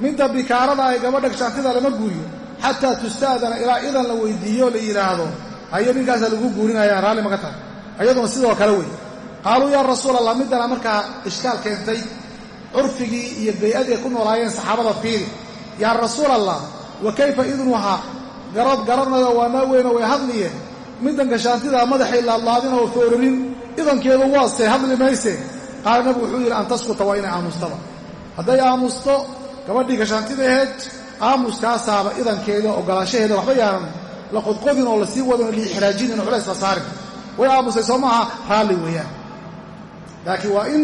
midda bikaarada ay gabadha gashaantida lama guuriyo. Xataa tusta'dana ilaa idan la weydiiyo la yidhaahdo. Hayo ninkaasaa lagu guurinaya raalli maga tahay. Ayaduna sidoo kale wey qaaluu yaa rasuul allah middana markaa ishkaal keentay curfigii iyo bay-adii ay ku noolaayeen saxaabada fiili yaa rasuul allah wa kayfa idnuhaa garoob garanayo waa naa weyno way hadliyeen. Middan gashaantidaa madaxay laadlaadin oo fooririn idankeedu waase hadli mayse. Qaala nabigu wuxuu yidhi an taskuta waa inay aamustaba hadday aamusto gabadhii gashaantidaheed aamuskaasaaba idankeeda ogolaanshaheeda waxba yaanan la qodqodin oo la sii wadin oo liixraajinin oo culays la saarin. Way aamustay soo maaha? Raalli weeyaan. Laakiin waa in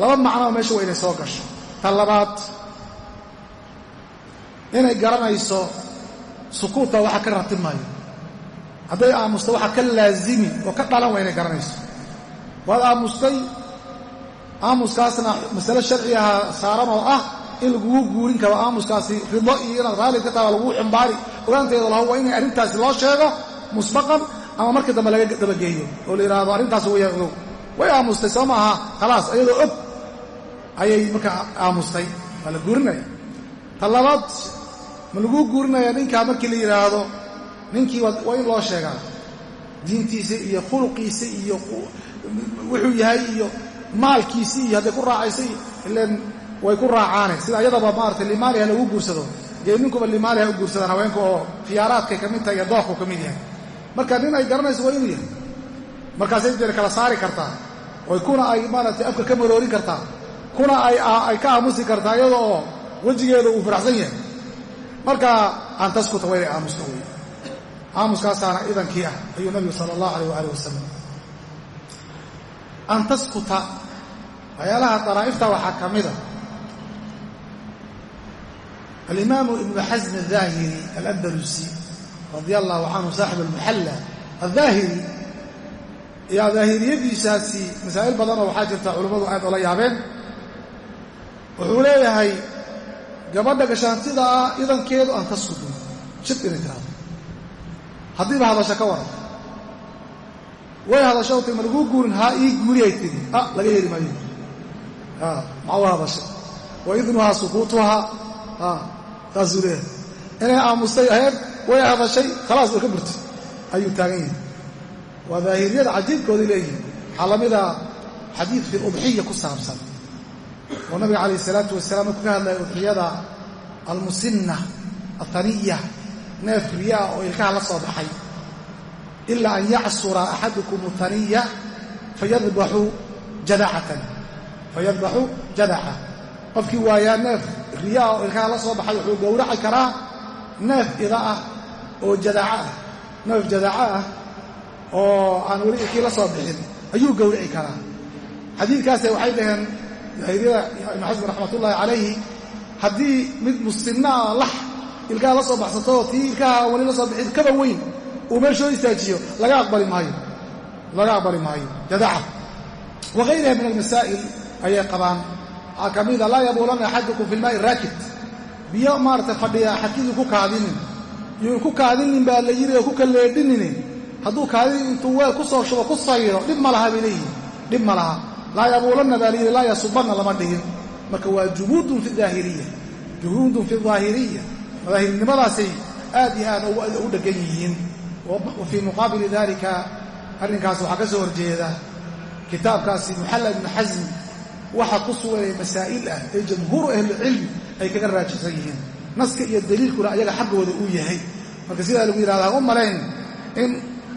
laba macnoo meesha waa inay soo gasho. Ta labaad inay garanayso sukuuta waxa ka ratib maayo. Hadday aamusto waxa ka laazimi oo ka dhalan waa inay garanayso. Waad aamustay aamuskaasna masale sharci aha saaran oo ah in lagugu guurin karo aamuskaasi ridlo iyo inaad raalli ka taha lagugu xumbaari ogaanteeda laho waa inay arrintaasi loo sheego musbaqan ama markii dambe laga dabageeyo oo la yidhaahdo arrintaas wayaan ogow. Way aamustay soo maaha? Khalaas iyadoo og ayay markaa aamustay. Waa la guurinaya. Ta labaad ma laguu guurinaya ninkaa markii la yidhaahdo ninkii waa in loo sheegaa. Diintiisa iyo khuluqiisa iyo wuxuu yahay iyo maalkiisii iyo hadday ku raacaysa ileen way ku raacaane. Sida ayadaba maaratay limaaliha lagu guursado. Dee ninkuba limaaliha u guursadaan haweenka oo khiyaaraadkay ka mid tahay iyo doorku ka mid yahay. Marka nin ay garanayso waa inuu yahay. Markaasay deer kala saari kartaa. Oy kuna ay maaragtay afka ka maroorin kartaa. Kuna ay ka aamusi kartaa iyada oo wejigeeda uu faraxsan yahay. Marka aan taskuta waa inay aamusta wey aamuskaasaana idankii ah ayuu nabigu sala allahu alayh waaalih wasalam an taskuta. Waxyaalaha daraa'ifta waxaa ka mida alimaamu ibnu xasm aلdaahiri alandalusi radia allahu canhu saaxib almuxalla aldaahiri yaa daahiriyadiisaasi masaa'il badanoo waxaa jirta culummadu aad ola yaabeen. Wuxuu leeyahay gabadha gashaantida ah idankeedu an taskutu. Shib inay tiraado haddiiba hadasho ka waran way hadasho ti ma laguu guurin haa ii guuriyay tiri ah laga yeeli maayo. Maxaa u hadashay wa idnuhaa sukuutuhaa taasuu leeyahay. Inay aamustay aheed way hadashay khalaas oo ka burtay. Ayuu taagan yahay. Waa daahiriyada cajiibkooday leeyihiin waxaa la mida xadiid fi udxiya ku saabsan. Oo nabiga calayh isalaatu wasalaam markuu ka hadlaya udxiyada almusinna athaniya neef riyaa oo ilkaha la soo baxay ilaa an yacsura axadukum taniya fayadbaxu jadacatan fayadbaxu jadaca qofkii waayaa neef riyaa oo ilkaha la soo baxay wuxuu gowraci karaa neef ida ah oo jadaca ah neef jadaca ah oo aan weli ilkii la soo bixin ayuu gowrici karaa xadiidkaase waxay dhaheen daahiriyada ibnu xasm raxmatullaahi calayhi haddii mid musinaa lax ilkaha la soo baxsato tii ilkaha weli la soo bixin kaba weyn uu meeshoo istaajiyo laga aqbali maayo. Jadaca wa hayriha min almasaa'il ayay qabaan. Waxaa ka mida laa yabuulanna axadukum fi lmaa'i raakid. Biyo maarata fadhiya xadkidii ku kaadinin. Yuu ku kaadinin baa la yidhi oo ku kalleedhinine hadduu kaadin intuu weel ku soo shubo ku sayro dhib ma laha bay leeyihiin dhib ma laha. Laa yabuulanna baa layidhi laa yasubanna lama dhihin. Marka waa juhuudun fi daahiriya. Juhuudun fi daahiriya. Daahirnimadaasay aad iyo aad u dheggan yihiin wa fii muqaabili dalika arrinkaas waxaa ka soo horjeeda kitaabkaasi muxalla ibnu xasm waxa ku suganaya masaa'il ah ee jamhuuru ahlilcilmi ay kaga raajisan yihiin naska iyo daliilkuna ayaga xaggooda uu yahay marka sidaa lagu yidhahdaa u malayn in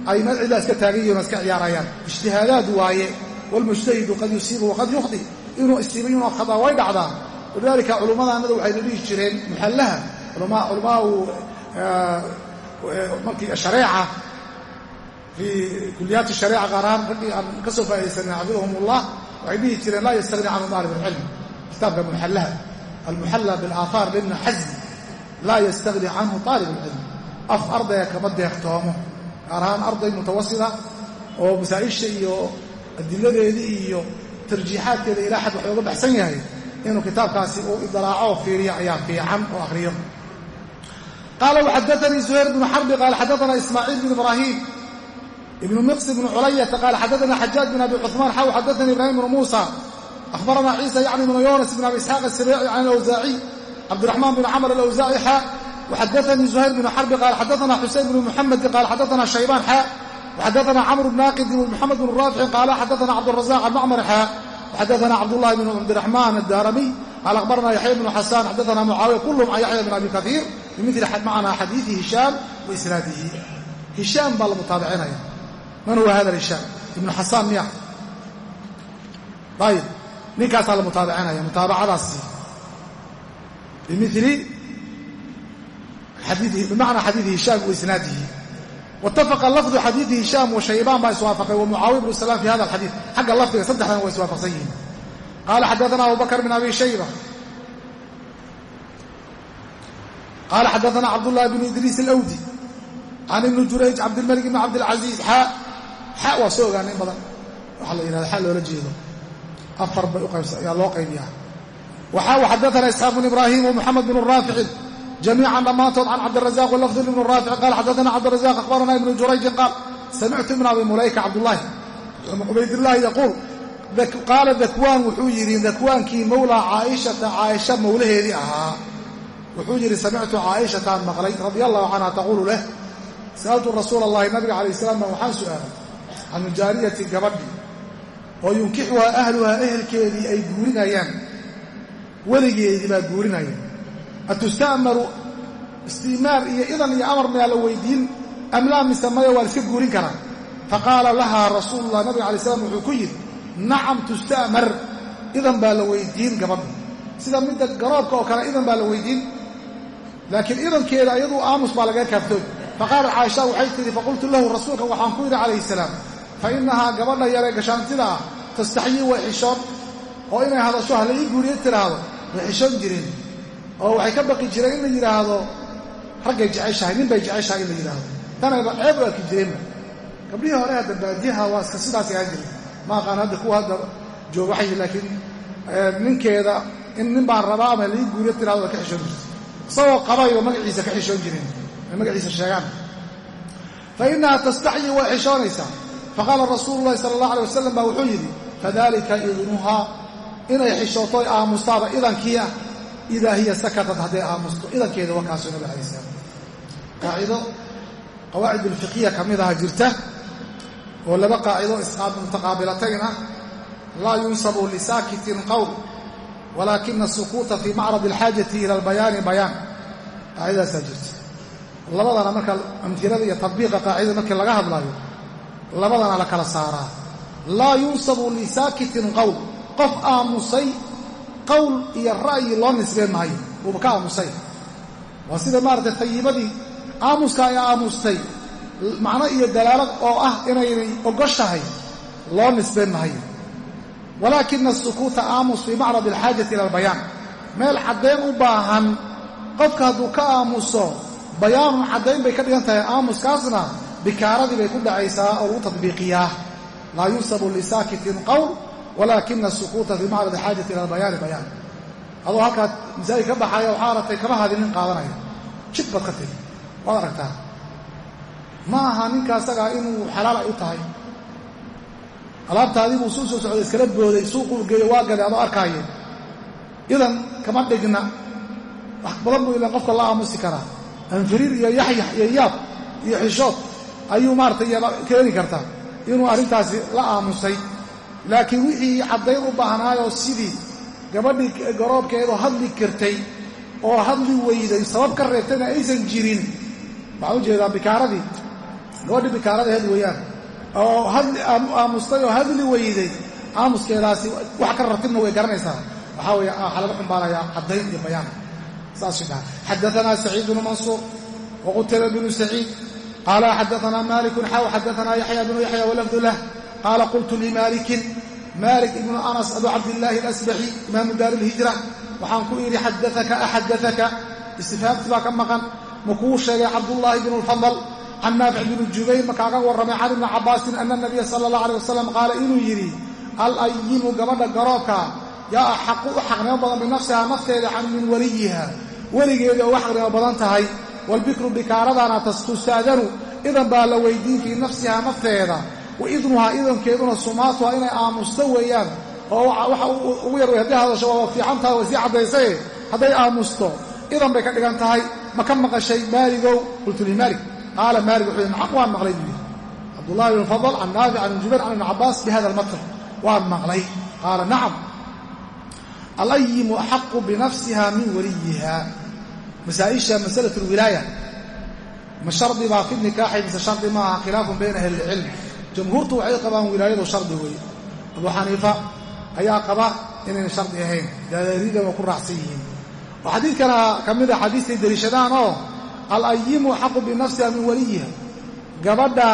ay madcidaa iska taagan yihiin oo iska ciyaarayaan ijtihaadaad waaye waalmujtahidu qad yusiibu waqad yukhdi inuu isiibay inuu khadaa way dhacdaa walidaalika culumadaanada waxayna dhihi jireen muxallaha markii shareeca fii kuliyaati shareeca qaar ahaan raggii aan ka soo faa'idaysanay xafidahum ullah waxay dhihi jireen laa yastagni canhu daalib alcilm kitaabka muxallaha almuxalla bilaaahaar libni xasm laa yastagni canhu aalib alcilm af ardayga kama deeqtoomo. Gaar ahaan arday mutawasita oo masaa'isha iyo adiladeedii iyo tarjiixaadkeeda ilaa xad wax looga baxsan yahay inuu kitaabkaasi uu idalaaco oo fiiriyo ayaa fiican oo akhriyo qaala xadaanii suhayr bnu xarbi qaala xadaana ismaaciil bn ibraahiim ibnu miqsi bnu culayata qaala xadaana xajaaj bin abi cumaan xaw xadaanii ibraahim bnu muusa ahbaranaa ciisa yacni bnu yoonas bn abi isxaaq asibeeci can alawsaaciy cabdiraxmaan bn camr alawsaaci xa waxadaanii zuhayr bnu xarbi qaala xadaana xuseyn bnu muxamedi qaala xadaana shaybaan xa waxadaana camru naaqidi muxamed bnu raaficin qaala xadaana cabdurazaaq can macmar xa waxadaana cabdullahi bn cabdiraxmaan addaaramiy qaala ahbarana yaxya bnu xasaan xadaana mucaawiya kulluhum can yaxya bn abi kaiir bimili macnaa xadiii hishaam wa isnaadihi. Hishaam baa la mutaabicinaya man huwa hada hishaam? Ibnu xasaan miya. Ayib ninkaasaa la mutaabicinaya mutaabacadaasi. Bimili bimacnaa xadiii hishaam wa isnaadihi. Watafaqa lafdu xadiidi hishaam wa shaybaan baa iswaafaqay wa mucaawiya bnu salaam fi hada alxadiid xagga lafdiga saddexdan waa iswaafaqsan yihiin. Qaala xadaana abubakr bin abi shayba. qaala xadaana cabdulahi bn idriis alwdi can ibni jurayj cabdilmalik ibn cabdilcaiiz xaa xa waa soo ogaanay badan waaa la yihahda xa loola jeedo afar bay uyaa loo qaybiya waxaa xadaana isxaaq bn ibraahim wmuxamed bn raaficin jamiican dhammaantood can cabdirazaq walafdi ibn raafici qaala xadaana cabdirazaq akhbarana ibnu jurayjin qaal samictu ibn abi mulayka cabdulahi cubaydillaahi yaquul qaala dakwaan wuxuu yidhi dakwaankii mowlaa caaishata caaisha mowlaheedii ahaa wuxuu yidhi samictu caaishataan maqlay radia allahu canha taquulu leh sa'altu rasuula allahi nabiga calayh salaam baan waxaan su'aalay can jaariyati gabadhi oo yunkixuhaa ahluhaa ehelkeedii ay guurinayaan weligeedii baa guurinaya atusta'maru istiimaar iyo idan iyo amar mayaa la weydiin am laa mise maya waa iska guurin karaa. Faqaala lahaa rasuulullah nabiga alay slam wuxuu ku yidhi nacam tusta'mar idan baa la weydiin gabadha sida midda garoobka oo kale idan baa la weydiin laakiin idankeeda iyaduu aamus baa lagaga kaaftooy faqaalat caaisha waxay tidhi faqultu lahu rasuulka waxaan ku yidhi calayhi salaam fa innahaa gabadha yaree gashaantida ah tastaxyii way xishoon oo inay hadasho hala ii guuriyo tiraahdo way xishoon jireen oo waxay ka baqi jireen in la yidhaahdo raggay jeceshahay nin bay jeceshahay in la yidhaahdo tanayba ceeb u arki jireenba gabdhihii hore hadda baadiyaha waa iska sidaas ahaan jiray ma aqaan hadda kuwa hadda jooga waxay laakiin ninkeeda in nin baan rabaa ama lai guuriyo tirahdo way ka xishoon jirtay isagoo qabayba magaciisa ka xishoon jireen ay magaciisa sheegaan. Fa innaha tastaxyi way xishoonaysaa. Faqaala rasuulu llahi sala allah alay wasalam baa wuxuu yidhi fadalika idnuhaa inay xishooto aamustaaba idankii ah idaa hiya sakatad hadday aamusto idankeeda wakaasuu nabi alay salaam. Qaacido qawaacid ulfiqiya ka mid aha jirta oo laba qaacido mutaqaabilatayn ah. Laa yunsabu lisaakitin qowl walaakina asukuuta fii macrad alxaajati ila albayaani bayaan qaacidadaasaa jirta labadana marka amhilada iyo tadbiiqa qaacidada markii laga hadlayo labadana la kala saaraa laa yunsabu lisaakitin qowl qof aamusay qowl iyo ra'yi loo nisbeen maayo uuba ka aamusay waa sida maaragtay tayibadii aamuska ay aamustay macno iyo dalaalad oo ah inaynay ogoshahay loo nisbeen maayo walaakina asukuuta aamus fii macrad alxaajati ila albayaan. Meel caddayn u baahan qofka hadduu ka aamuso bayaanun caddayn bay ka dhigan tahay aamuskaasna bikaaradii bay ku dhacaysaa oo lagu tadbiiqiyaa laa yunsabu lisaakitin qowl walaakina asukuuta fii macrad alxaajati ila albayaani bayaan. Adoo halkaa masaajid ka baxaya waxaa aragtay kama hadin nin qaadanaya jid baad ka tegi waad aragtaa ma aha ninka inuu xalaal ay u tahay alaabtaadii buu suu soo socday iskala booday suuquu geeyo waa gaday adoo arkaaye idan kama dhigna. Wax badan buu ilan qofka la aamusi karaa. Anfiriir iyo yaxyax iyo yaab iyo xishood ayuu maaratay keeni kartaa. Inuu arrintaasi la aamusay. Laakiin wixii caddayn u baahnaayoo sidii gabadhii garoobkeedoo hadli kartay oo hadli weyday sabab ka reebtayna aysan jirin waxaa u jeedaa bikaaradii. Gabadhii bikaaradaheed weeyaan oo aamustay oo hadli weyday aamuskeedaasi wax ka rartibna way garanaysaa. Waxaa weeye waxaa laga caddayn iyo bayaan. Saasay dhaha xadaanaa saciid bnu mansuur waqutayba bnu saciid qaala xadaanaa malikun xaw xadaanaa yaxya bnu yaxya walafdu lah qaala qultu limaalikin malik ibnu anas abu cabdillaahi alasbaxi imaamu daar ilhijra waxaan ku idhi xadaaka axadaaka istifaamti baa ka maqan ma kuu sheegay cabdullaahi bnu lfadl can naafic bni jubayr markaaga warramay can ibni cabbaasin ana nabiya sala allah alay wasalam qaala inuu yidhi alayimu gabadha garoobka yaa axaqu u xaqnimo badan binafsihaa nafteeda min weliyiha weligeedii oo u xaqnimo badan tahay waalbikru bikaaradana tustaadanu idan baa la weydiin fii nafsihaa nafteeda wa idnuhaa idankeeduna sumaatuha inay aamusto weeyaan oo waxa ugu yar wey hadday hadasho waa fiican tahay way sii caddaysaye hadday aamusto idan bay ka dhigan tahay ma ka maqashay maaligow qultu qaala maalik wuxuu yidhi nacam waan maqlay buu yidhi cabdullahi bn fadl can naafic can jubayr can ibni cabbaas bihada almatr waan maqlay qaala nacam alayimu axaqu binafsiha min waliyiha masaaisha masalat lwilaaya ma shardi baa fi nikaaxi mise shardi maaha khilaafun bayna ahli ilcilm jamhuurtu waxay qabaan wilaayadu shardi weeye abu xaniifa ayaa qaba inayna shardi ahayn daadariida waa ku raacsan yihiin oo xadiidkana ka mid xadiistay deliishadaan oo alayimu axaqu binafsiha min waliyiha. Gabadha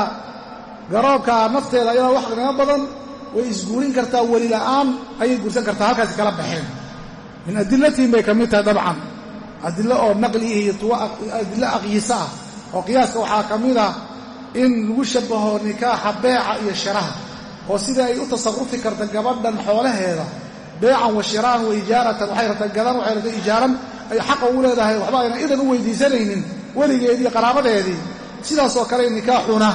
garoobka nafteeda ayadoo wax qiimo badan way isguurin kartaa weli la'aan ayay guursan kartaa halkaasi kala baxeen. Min adilatihim bay ka mid tahay dabcan. Adilo oo naqliih iyo adilo aqyiso ah. Oo qiyaaska waxaa ka mid ah in lagu shabaho nikaaxa beeca iyo shiraha oo sida ay u tasarufi karta gabadhan xoolaheeda. Beecan wa shiraan wa ijaaratan waxay rabtaa gadan waxay rabtaa ijaaran ay xaqa ugu leedahay waxba ayna idan u weydiisanaynin weligeedii qaraabadeedii sidaasoo kale nikaaxuna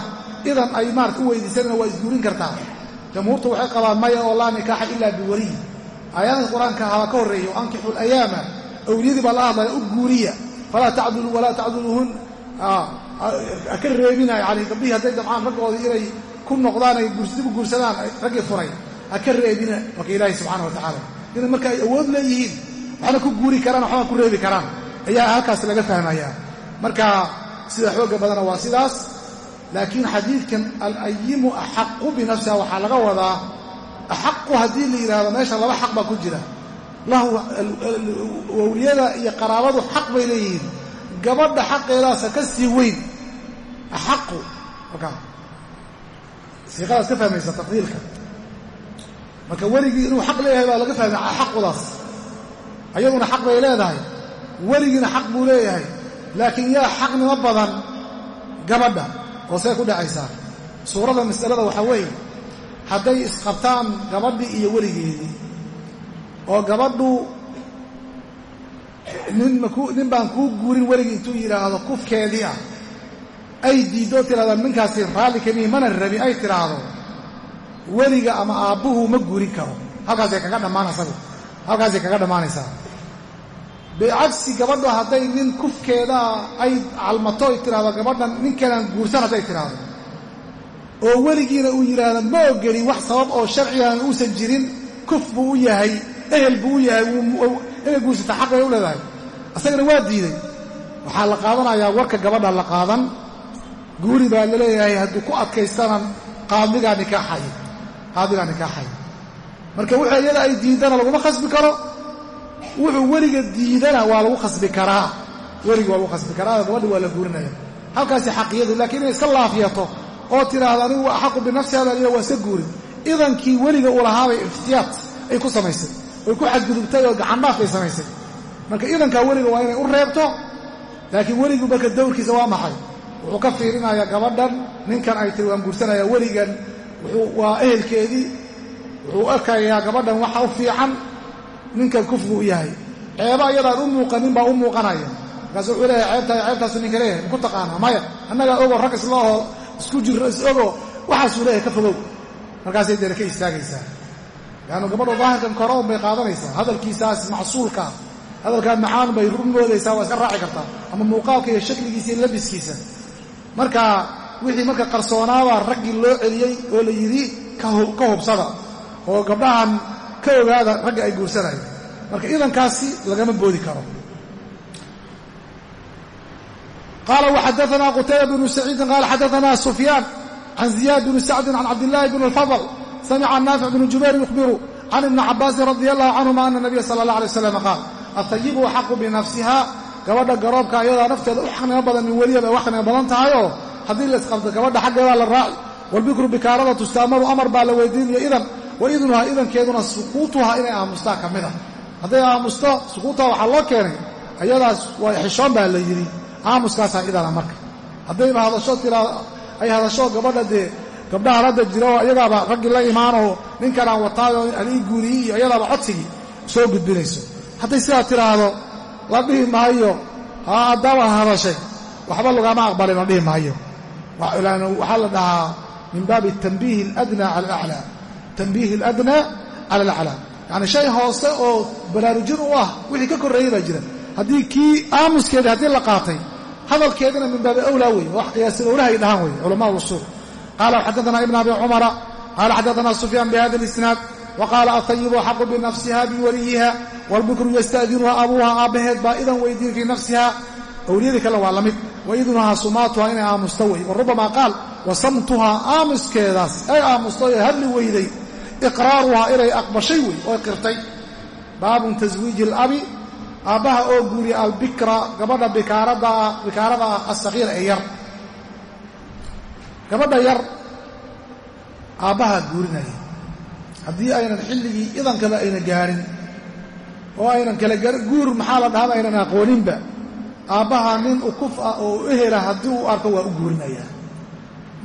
idan ay maarata u weydiisanayna waa isguurin kartaa. Jamhuurtu waxay qabaan maya oo laa nikaaxa ilaa biwaliy aayadaha qur'aanka haba ka horreeya ankixu alayaama awliyadii baa la hadlaya u guuriya. Falaa tacdulu walaa tacduluhun. Ka reebina yani gabdhihii hadday dabcaan raggoodii inay ku noqdaan ay u guursadaan raggii furay. Ha ka reebina marka ilaahi subxana wa tacaala. Ina marka ay awood leeyihiin waxna ku guuri karaan waxbana ku reebi karaan. Ayaa halkaas laga fahmayaa marka sida xoogga badana waa sidaas. Laakiin xadiidkan alayimu axaqu binafsiha waxaa laga wadaa axaqu haddii la yidhaahdo meesha laba xaq baa ku jira. Lahu awliyada iyo qaraabadu xaq bay leeyihiin. Gabadha xaqeedaasa ka sii weyn. Axaqu siiqadaas ka fahmaysa taqdiilka marka weligii inuu xaq leeyahay baa laga fahmay axaqudaas. Ayaduna xaq bay leedahay. Weligiina xaq buu leeyahay laakiin yaa xaqnimo badan gabadha oo see ku dhacaysaa suurada masalada waxaa weeye hadday isqabtaan gabadhii iyo weligeedii oo gabadhu nin baan kuu guurin weligii intuu yidhaahdo kufkeedii ah. Ay diiddoo tidhahda ninkaasi raalli kamihi mana rabi ay tidhaahdo weliga ama aabbuhu ma guurin karo. Halkaasay kaga dhammaanaysaa bicagsi gabadhu hadday nin kufkeedaa ay calmato ay tidhahdo gabadhan ninkanaan guursan hadday tidhaahdo oo weligiina uu yidhaahdo ma ogeli wax sabab oo sharcigan uusan jirin kuf buu u yahay ehel buu u yahay inay guursata xaq bay u leedahay. Asagana waa diiday. Waxaa la qaadanayaa warka gabadha la qaadan. Guuri baa la leeyahay hadduu ku adkaystana qaadigaa nikaaxaya qaadigaa nikaaxaya marka wuxuu iyada ay diidana laguma khasbi karo wuxuu weliga diidana waa lagu khasbi karaa. Weliga waa lagu khasbi karaa gabadhi waa la guurinaya halkaasi xaqiyadu laakiin inay iska laafiyato oo tidhaahdo anigu waa axaqu binafsiha baa waa iska guurin. Idankii weliga uu lahaabay iftiyaad ay ku samaysay oy ku xadgudubtay oo gacandhaaf bay samaysay. Marka idankaa weliga waa inay u reebto laakiin weligu marka dawrkiisa waa maxay? Wuxuu ka fiirinayaa gabadhan ninkan ay tiri waan guursanaya weligan. Waa ehelkeedii. Wuxuu arkayaa gabadhan waxa u fiican ninkan kufgu u yahay. Ceeba iyadaan u muuqanin baa u muuqanaya. Markaasu wuxuu leeyahay ceebtahay ceebtaasu ninka leeyahay maku taqaana maya annagaa ogo rag islaho isku jiro is ogo waxaasuu leeyahay ka fogow. Markaasay deena ka istaagaysaa. Leannu gabadha daahirkan koroon bay qaadanaysaa. Hadalkiisaas macsuulkaa hadalkaa macaan bay run moodaysaa waa iska raaci kartaa. Ama muuqaalka iyo shakligiisa iyo labiskiisa. Marka wixii marka qarsoonaabaa raggii loo celiyey oo la yidhi ka hubsada. Oo gabdhahan ka ogaada ragga ay guursanaya marka idankaasi lagama boodi karo. Qaala waxadaana qutayba bnu saciidin qaala xadaana sufyaan can ziyaad bni sacdin can cabdillaahi bn اlfadl samica naafic bnu jubayr yukhbiru can ibni cabaasin radi allahu canhuma ana nabiya sala allah alay waslam qaal atayibu xaqu binafsiha gabadha garoobka ayadaa nafteeda u xaqnimo badan min weliya bay u xaqnimo badan tahayoo haddii laisqabto gabadha xaggeedaa la raaci walbikru bikaarada tustaamaru amar baa la weydiinaya idan wa idnuha idankeeduna sukuutuha inay aamustaa ka mid a hadday aamusto sukuutuha waxaa loo keenay ayadaas waa xishoon baa la yidhi aamuskaasaa idana marka. Haddayba hadasho tiraa ay hadasho gabadha dee gabdhaha hadda jira oo iyagaaba raggii la imaanoo ninkanaan wataayo alii guuriyey iyo iyadaaba codsigii soo gudbinayso. Hadday sidaa tidhaahdo la dhihi maayo haddaaba hadashay waxba lagama aqbalin la dhihi maayo. Waxaa la dhahaa min baabi tanbiihi aladnaa cala alaclaa tanbiihi aladnaa cala alaclaa yacni shay hoose oo baraarujin u ah wixii ka korreeyey baa jira. Haddii kii aamuskeedii haddii la qaatay hadalkeedina min baabi awlaa wey wax qiyaasin owlahay dhahaan wey culamaa usuul. Qaala xadaana ibn abi cumara qaala xadaana sufyaan bihada اlisnaad waqaala atayibu axaqu binafsiha biwaliyiha wاlbikru yasta'dinuha abuuha aabbaheed baa idan weydiin fii nafsiha awliyadii kale waa la mid. Waidnuhaa sumaatuha inay aamusto wey qaal ay ee hadli weyday iqraaruhaa inay aqbashay wey oo qirtay. Baabun taswiiji alabi aabbaha oo guuriya albikra gabadha bikaarada ah asakiira ee yar. Gabadha yar aabbahaa guurinaya haddii aynan xilligii idankaba ayna gaarin oo aynan kala guur maxaa la dhahaba aynan aqooninba aabbaha nin ukuf ah oo ehela haddii uu arko waa u guurinayaa.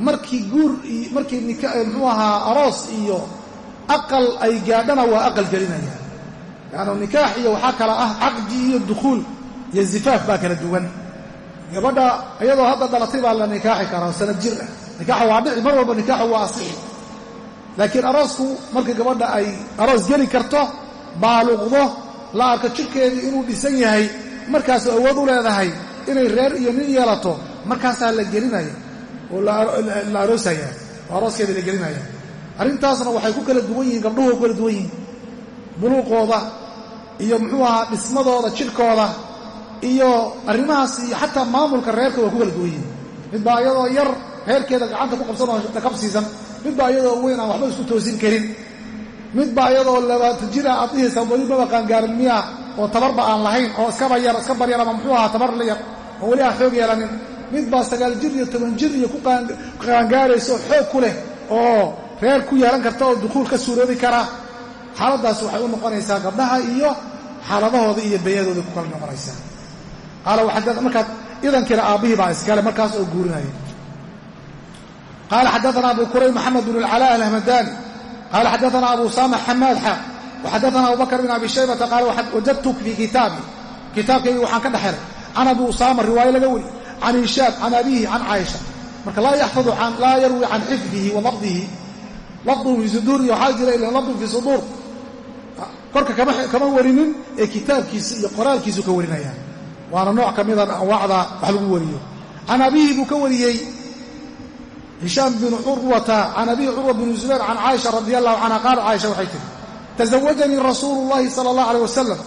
Markii guur markii nika muxuu ahaa aroos iyo aqal ay gaadhana waa aqal gelinaya. Yaani nikaax iyo waxaa kala ah caqdi iyo dukhuul iyo zifaaf baa kala duwan. Gabadha iyadoo hadda dhalatay baa la nikaaxi karaa sanad jir ah. Nikaaxa waa dhici mar walba nikaaxu waa asixi laakiin aroosku marka gabadha ay aroos geli karto baaluqdo la arko jirkeedii inuu dhisan yahay markaasuu awood u leedahay inay reer iyo nin yeelato markaasaa la gelinaya oo la aroosaya. Oo arooskeeda la gelinaya arrintaasna waxay ku kala duwan yihiin gabdhuhu ku kala duwan yihiin. Buluuqooda iyo muxuu ahaa dhismadooda jidhkooda iyo arrimahaas iyo xataa maamulka reerka waa ku kala duwan yihiin. Midbaa iyadoo yar reerkeeda gacanta ku qabsan oo dhakab siisan midbaa iyadoo weyn aan waxba isku toosin karin. Midbaa iyadoo labaatan jira aad dhihaysa weli maba qaangaarin miya oo tabarba aan lahayn oo iskaba yar iska baryar ama muxuu ahaa tabar la yar oo weli aan xoog yeelanin. Midbaa sagaal jir iyo toban jir iyo ku qaangaaraysa oo xoog ku leh oo reer ku yeelan karta oo dukhuul ka suuroobi kara. Xaaladdaas waxay u noqonaysaa gabdhaha iyo xaaladahooda iyo bayadooda ku kala noqonaysaa. Markaad idankiina aabbihii baa iskale markaas oo guurinaya qaala xadaana abu kurayb maxamed bn اlcalaa alhmadani qaala xadaana abu usama xamaad xa waxadaana abu bakr bn abi shaybata qaala wajadtu fii kitaabi. Kitaabkaygi waxaan ka dhexelay can abi usama riwaayo laga weri can hishaam can abihi can caaisha. Marka laa yarwi can xifdihi wa lafdihi lafduhu fii suduurihi waxaa jira ila lafdu fii suduur. Korka kama warinin ee kitaabkiisa iyo qoraalkiisu ka warinaya waana nooc ka mida anwaacda wax lagu wariyo. Can abihi buu ka wariyey. Hishaam binu curwata can abihi curwa binu zubayr can caaisha radi allahu canha qaala caaisha waxay tihi tasawajanii rasuulu llahi sala allah aleyh wasalam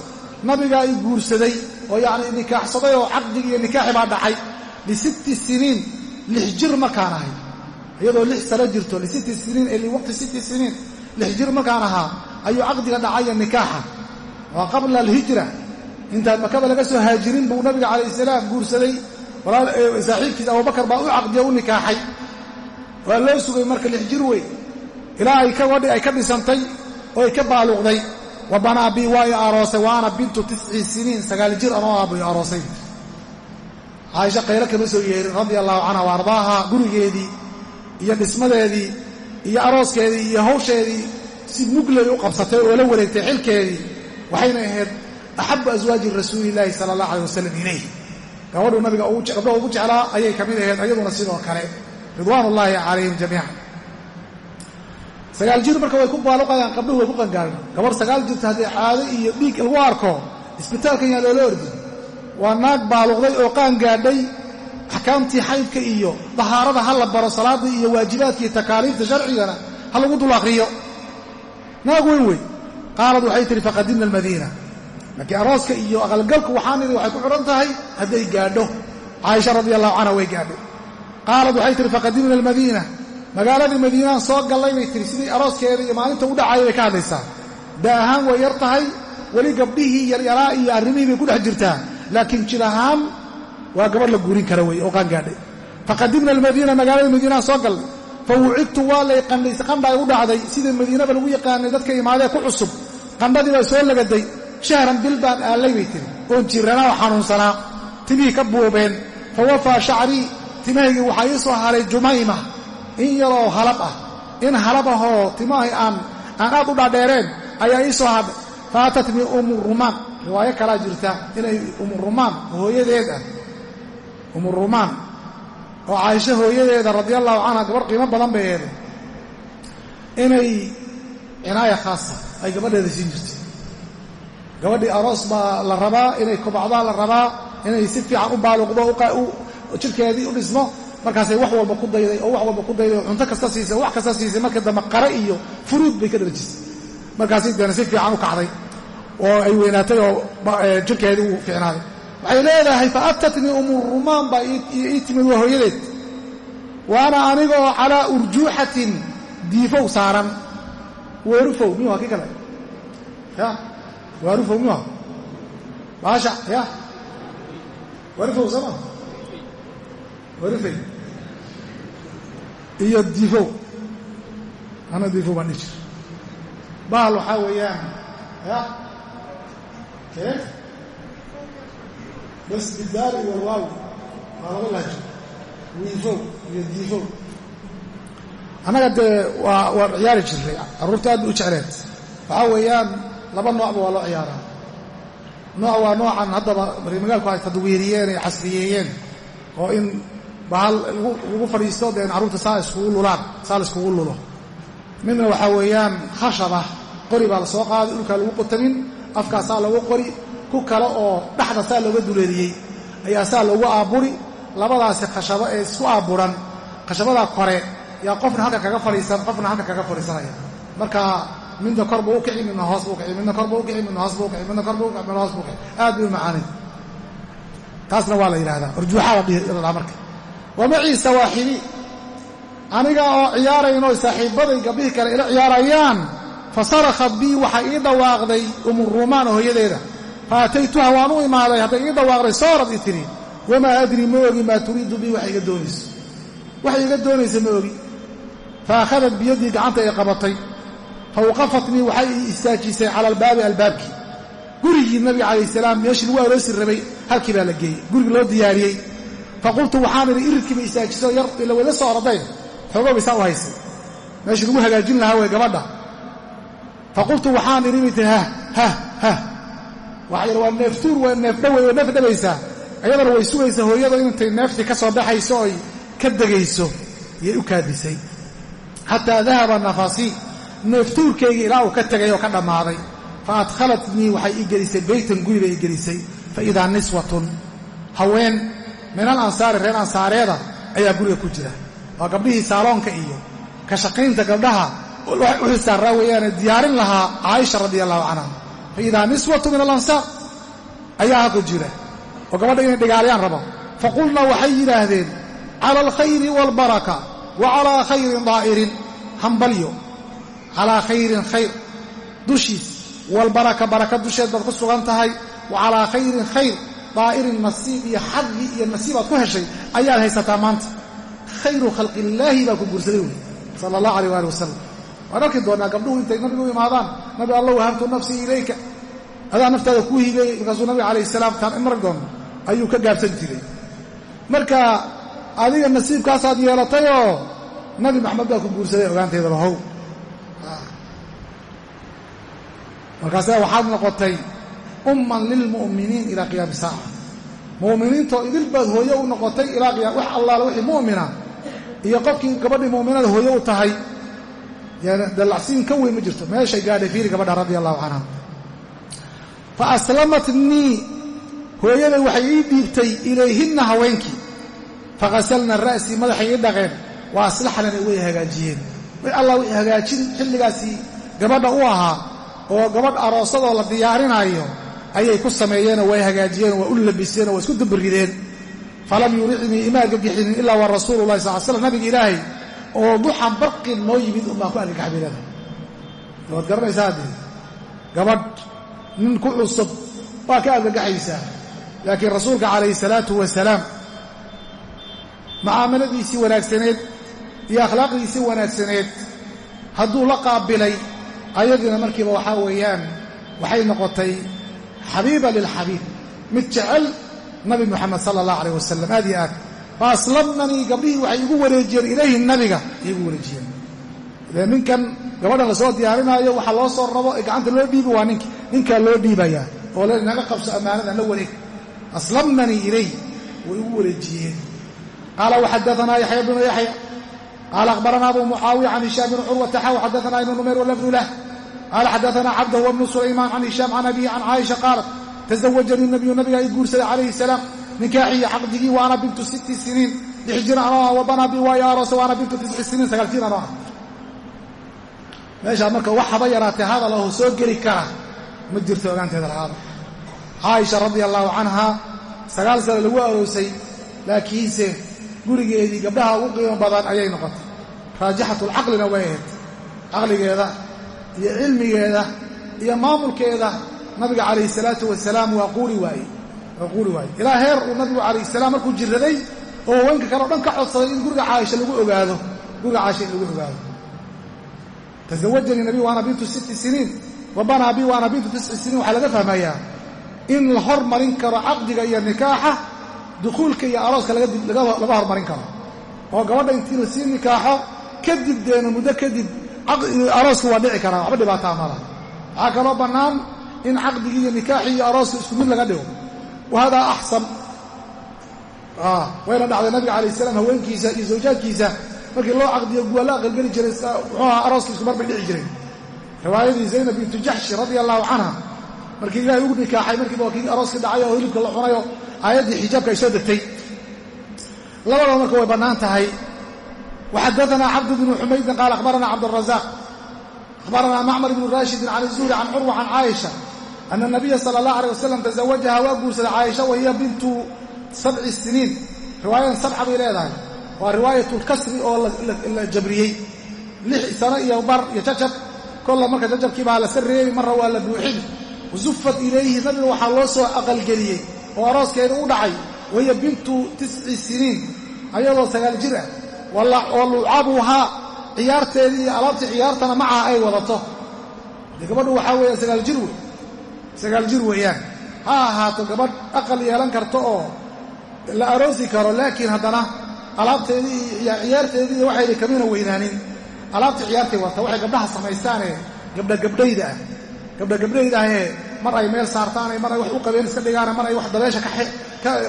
nabigaa i guursaday oo yacni nikaaxsaday oo caqdigi iyo nikaaxi baa dhacay. Lisitti siniin lix jir markaan ahay iyadoo lix sano jirto lisitti siniin ee liwaqti sitti siniin lix jir markaan ahaa ayuu caqdiga dhacaya nikaaxa. Waa qabla alhijra intaan makaba laga soo haajirin buu nabiga calayh salaam guursaday. Saaxiibkiisa abubakar baa u caqdiya u nikaaxay. Waa loo sugay marka lix jir wey ilaa ay ka dhisantay oo ay ka baaluqday. Wa banaa bii waa aroosay wa ana bintu tisci siniin sagaal jir anoo aabbu i aroosay. Caaisha qaylo kama soo yeerin radia allahu canha wa ardaaha gurigeedii iyo dhismadeedii iyo arooskeedii iyo hawsheedii si muglay u qabsatay oo la wareegtay xilkeedii waxayna ahayd axabu aswaaji rasuulillaahi sala allah aleh wasalam ilayh gabadhuu nabiga gabdhaha ugu jeclaa ayay ka mid ahayd ayaduna sidoo kale ridwaan ullaahi calayhim jamiican. Sagaal jir marka way ku baaluqayaan qabdhuhu way ku qangaaran gabarh sagaal jirta haddii caado iyo dhiig lagu arko isbitaalkan yaa loola ordi. Waa naag baaluqday oo qaan gaadhay axkaamtii xaydka iyo dahaarada ha la baro salaaddii iyo waajibaadkii takaaliifta sharcigana ha lagu dul akhriyo. Naag weyn wey qaalad waxay tihi faqadimna almadiina. Laakiin arooska iyo aqalgalku waxaan idhi waxay ku xidhan tahay hadday gaadho. Caaisha radi allahu canha way gaadhay qaalad waxay tihi faqadimna almadiina. Magaaladii madiinaan soo gallay bay tihi sidii arooskeeda iyo maalinta u dhacaya bay ka hadlaysaa. Da ahaan way yar tahay weli gabdhihii yaryaraa iyo arrimihii bay ku dhex jirtaa. Laakiin jir ahaan waa gabadh la guurin kara wey oo qaangaadhay faqadimna almadiina magaalada madiinaan soo gallay fa wucidtu waa lay qandhaysay qandha u dhacday sidii madiinaba lagu yaqaanay dadka imaadee ku cusub. Qandhadii baa soo lagaday shahran bil baan aallay bay tihi oon jiranaa oo xanuunsanaa. Timihii ka buubeen. Fa wafaa shacrii. Timahaygii waxaa ii soo haray jumayma. In yaroo halab ah. In halab ahoo timahay aan aan aad u dhaadheereen ayaa ii soo hadhay fa atatnii umu rumaan. Riwaayo kalaa jirta inay umu rumaan hooyadeed ah umu rumaan oo caaisho hooyadeeda radia allahu canha gabarh qiimo badan bay eeday. Inay cinaaya khaasa ay gabadheeda siin jirtay. Gabadhii aroos baa la rabaa inay kobacdaa la rabaa inay si fiican u baaluqdo jidhkeedii u dhismo markaasay wax walba ku dayday oo wax walba ku dayday oo cunto kasta siisay oo wax kasta siisay marka dambe qare iyo furuud bay ka dharjisay markaasay deena si fiican u kacday oo ay weynaatay oo jidhkeedii uu fiicnaaday waxay leedahay fa atatnii umu rumaan baa ii timid waa hooyadeed. Wa anigoo calaa urjuuxatin diifow saaran. Weerufow miyuu ha kii kale? Ya waarufow miyuu ha baasha ya. Waarufow sama warufey iyo diifow. Ana diifow baan dhihi jir bahal waxaa weeyaan ya bas bidaari walwaaw waa laba lahjo wiifow iyo diifow annaga dee waa waan ciyaari jirray carruurta aad ba u jecleed waxaa weeyaan laba noocba waa loo ciyaaraa nooc waa noocan haddaba magaalku ay tadwiiriyeen ay casriyeeyeen oo in bahal lagu fadhiisto dee carruurta saa iskugu lulaan saa la iskugu lulo midna waxaa weeyaan khashaba qori baa la soo qaaday dhulkaa lagu qotamin afkaasaa lagu qori ku kale oo dhexda saa looga duleeliyey ayaa saa loogu aaburi. Labadaasi khashabo ee isku aaburan khashabadaa kore yaa qofna halka kaga fadhiisan qofna halka kaga fadhiisanaya. Marka midna kor buu u kici midna hoos buu kici midna kor buu u kici midna hoos buu kici midna kor buu kici midna hoos buu kici. Aad bay u macaanay taasna waa la yidhahdaa urjuuxaa la dhihi marka. Wamacii sawaaxibi. Aniga oo ciyaaraynoo saaxiibbaday gabdhihii kale ila ciyaarayaan fa sarakhat bii waxay ii dhawaaqday umurumaan oo hooyadeeda fa ataytuha waan u imaaday hadday ii dhawaaqday soorad i tiri wamaa adri ma ogi maa turiidu bii wax iga doonayso waxay iga doonaysa ma ogi. Fa akhadat biyaddii gacanta ay qabatay. Fa waqafatnii waxay ii istaajisay cala albaabi albaabkii. Gurigii nabiga calayh salaam meeshii lagu aroosi rabay halkii baa la geeyey gurigi loo diyaariyey. Fa qultu waxaan idhi iridkii bay istaajiso yar ila wayla soo oradayn xoogo bay saa u haysay meeshii lagu hagaajin lahaa way gabadha. Fa qultu waxaa yidhi waa neeftuur waa neefdhawey oo neef dhabaysaa ayadana way sugaysaa hooyada intay neeftii ka soo baxayso oy ka degayso yay u kaadisay. Xataa dahaba nafasii neeftuurkaygii ilaa uu ka tegay oo ka dhammaaday. Fa adkhalatnii waxay ii gelisay beytan guri bay ii gelisay. Fa idaa niswatun haween min al ansaari reer ansaareeda ayaa guriga ku jira. Waa gabdhihii saaloonka iyo ka shaqaynta gabdhaha u xilsaaraa weeyaane diyaarin lahaa caaisha radia allahu canha fa idaa niswatu min alansaar. Ayaa halku jira. Oo gabadha inay dhigaalayaan rabo. Fa qulna waxay yidhaahdeen cala alkhayri waalbaraka wa calaa khayrin daa'irin hambalyo calaa khayrin khayr. Dushiis walbaraka baraka dusheed baad ku sugan tahay. Wa calaa khayrin khayr. Daa'irin nasiib iyo xadli iyo nasiibaad ku heshay ayaad haysataa maanta. Khayru khalqillaahi baa ku guursaday wey. Sala allah alayh waali wasalam waan arki doonnaa gabdhuhu intay nabigu imaadaan. Nabi allah wahabtu nafsii ilayka. Adaa naftaada kuu hibeeyey markaasuu nabiga calayh salaam taan in marag doonno ayuu ka gaabsan jiray. Marka adiga nasiibkaasaad yeelatayoo nabi maxamed baa ku guursaday ogaanteedaba how markaasa waxaad noqotay umman lilmu'miniin ilaa qiyaami saaca mu'miniintoo idil baad hooye u noqotay ilaa qiyam wax allaala wixii mu'mina iyo qofkii gabadhii mu'minada hooye u tahay dallacsiin ka weyn ma jirto. Meeshay gaadhay fiiri gabadha radia allahu canha fa aslamatnii hooyaday waxay ii dhiibtay ilayhinna haweenkii. Faghasalna ra'sii madaxay ii dhaqeen. Wa aslaxnani way hagaajiyeen. Way allah wixii hagaajin xilligaasii gabadha u ahaa oo gabadh aroosadoo la diyaarinaayo ayay ku sameeyeenoo way hagaajiyeenoo waa u labiseenoo waa isku dubarideen falam yuricnii ima argagixinin ilaa wa rasuulu lahi sal slam nabiga ilaahay oo duxan barqin noo yimid unbaan ku argagax baylada waad garanaysaa haddii gabadh nin ku cusub waa ka argagaxaysaa laakiin rasuulka calayhi salaatu wasalaam mucaamaladiisii wanaagsaneed iyo akhlaaqdiisii wanaagsaneed hadduu la qaabilay ayadiina markiiba waxaa weeyaan waxay noqotay xabiiba lilxabiib. Mid jecel nabi muxamed sala allah alayh wasalam aad iyo aad fa aslamnanii gabdhihii waxay igu wareejiyeen ilayhi nabiga ay wareejiyeen dee ninkan gabadhan la soo diyaarinaayo waxaa loo soo rabo gacanta loo dhiibi waa ninki ninkaa loo dhiibayaa oo naga qabso ammaanadan la wareeg aslamnanii ilayh way igu wareejiyeen qaala waxadaanaa yaxya bnu yaxya qaala akhbarana abu mucaawiya can hishaam bn curwata xaw xadaana ibnu numayr walafdu lah qaala xadaana cabdah wabnu sulaymaan can hishaam can abihi can caaisha qaalat tazawajanii nabiyu nabigaa i guursaday calayhi salaam ninkaaxiyo caqdigii waana bintu sitti siniin. Lix jir anoo ah wabanaa bi waayo aroose waana bintu tisci siniin sagaal jir anoo ah meeshaa marka wax haba yaraatee hadal aho soo geli kara ma jirto ogaanteeda lahaada caaisha radia allaahu canhaa sagaal sano lagu aroosay laakiinse gurigeedii gabdhaha ugu qiimo badan ayay noqotay. Raajixatulcaqlina way ahayd. Caqligeeda iyo cilmigeeda iyo maamulkeeda nabiga calayhi salaatu wasalaam waa quuri waaye waa quuri waaye ilaa heer uu nabigu calayhi salaam markuu jiraday oo haweenka kale o dhan ka codsaday in guriga caaisha lagu ogaado. Guriga caaisha in lagu ogaado. Tasawajanii nabi waana bintu sitti siniin. Wa banaa bi waana bintu tisci siniin. Waxaa laga fahmayaa in la hormarin karo caqdiga iyo nikaaxa dukuulka iyo arooska laga hormarin karo. Oo gabadha intii la sii nikaaxo kadib deena muddo kadib arooska waa dhici karaa waxba dhibaataa mala waxaa kaloo bannaan in caqdigii iyo nikaaxii iyo arooska isku mid laga dhigo wa haadaa axsan wayna dhacday nabiga calayh salaam haweenkiisa iyo zawjaadkiisa markii loo caqdiyo guwa la aqalgeli jiray muxuu ahaa arooska isku mar bay dhici jireen riwaayadii zaynab bintu jaxshi radia allahu canha markii ilaahay ugu nikaaxay markiiba waa kii arooskii dhacay oo hilibka la cunayo aayaddii xijaabka ay soo degtay labadaba marka way bannaan tahay waxadaanaa cabdu bnu xumaydin qaala akhbaranaa cabdurazaaq akhbaranaa macmar ibnu raashidin can izuhri can curwa can caaisha ana nabiya sala allah alay wasalam tazawajaha waa guursaday caaisha wa hiya bintu sabci siniin riwaayadan sabca bay leedahay waa riwaayatulkasri oo la jabriyey lix sano iyo bar iyo jajab kolla marka jajabkii baa la sarreeyey marra waa la buuxin wasufat ilayhi nabiga waxaa loo soo aqalgeliyey oo arooskeeda u dhacay wahiya bintu tisci siniin ayadoo sagaal jir ah wa lucabuhaa ciyaarteedii iyo alaabtii ciyaartana macaha ay wadato gabadhu waxaa weeye jir wey sagaal jir weeyaan. Ha ahaato gabadh aqal yeelan karto oo la aroosi karo laakiin haddana alaabteedii iyo ciyaarteedii iyo waxayna kamina weynaanin. Alaabtii ciyaartay wadata waxay gabdhaha samaystaanee? Gabdhagabdhayda ah. Gabdhagabdhayda ahee mar ay meel saartaane mar ay wax u qabeen iska dhigaane mar ay wax dabeesha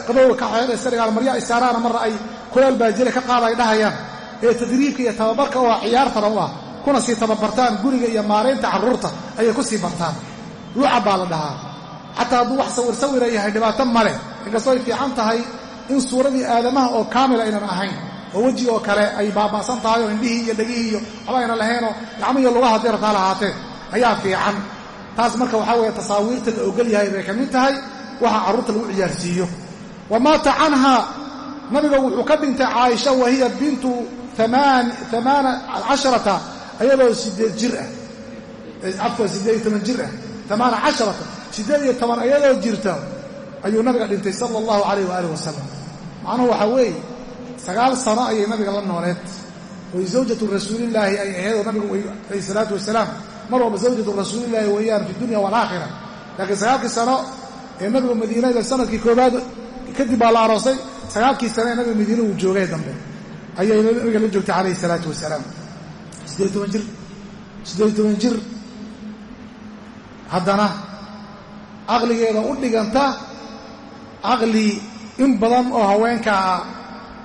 qabowga ka xeeda iska dhigaan marya ay saaraana marna ay kuleel baajile ka qaada ay dhahayaan. Ee tadriibka iyo tababarka ah ciyaartana u ah kuna sii tababartaan guriga iyo maaraynta carruurta ayay ku sii bartaan lucab baa la dhahaa. Xataa hadduu wax sawir sawira yahay dhibaato male inkastoo ay fiican tahay in suuradii aadamaha oo kaamil aynan ahayn oo weji oo kale ay baaba'san tahay oo indhihii iyo dhegihii iyo waxba ayna laheenoo gacmihiyo lugaha haddii rabtaa lahaatee ayaa fiican. Taas marka waxaa weeye tasaawiirta la ogol yahay bay ka mid tahay waxa carruurta lagu ciyaarsiiyo. Wa maata canhaa nabiga wuxuu ka dhintay caaisha wa hiya bintu amaana casharata ayadoo sideed jir ah. Cafwan siddeed iyo toban jir ah amaana casharata siddeed iyo toban ayadoo jirta ayuu nabiga dhintay sala allahu calayh waaalih wasalam macnuhu waxaa weeye sagaal sano ayay nabiga la nooleed. Oy zawjatu rasuulillaahi ay ahaydoo nabigu alayhi salaatu wasalaam. Mar walba zawjatu rasuulillaahi weeyaan fi dunya waalaakhira laakiin sagaalkii sano ee nabigu madiinada sannadkii koobaad kadib baa la aroosay sagaalkii sano ee nabiga madiina uu joogay dambe. Ayay nabiga la joogtay calayhi salaatu wasalaam. Siddeed toban jir. Siddeed toban jir haddana caqligeeda u dhiganta caqli in badan oo haweenka ah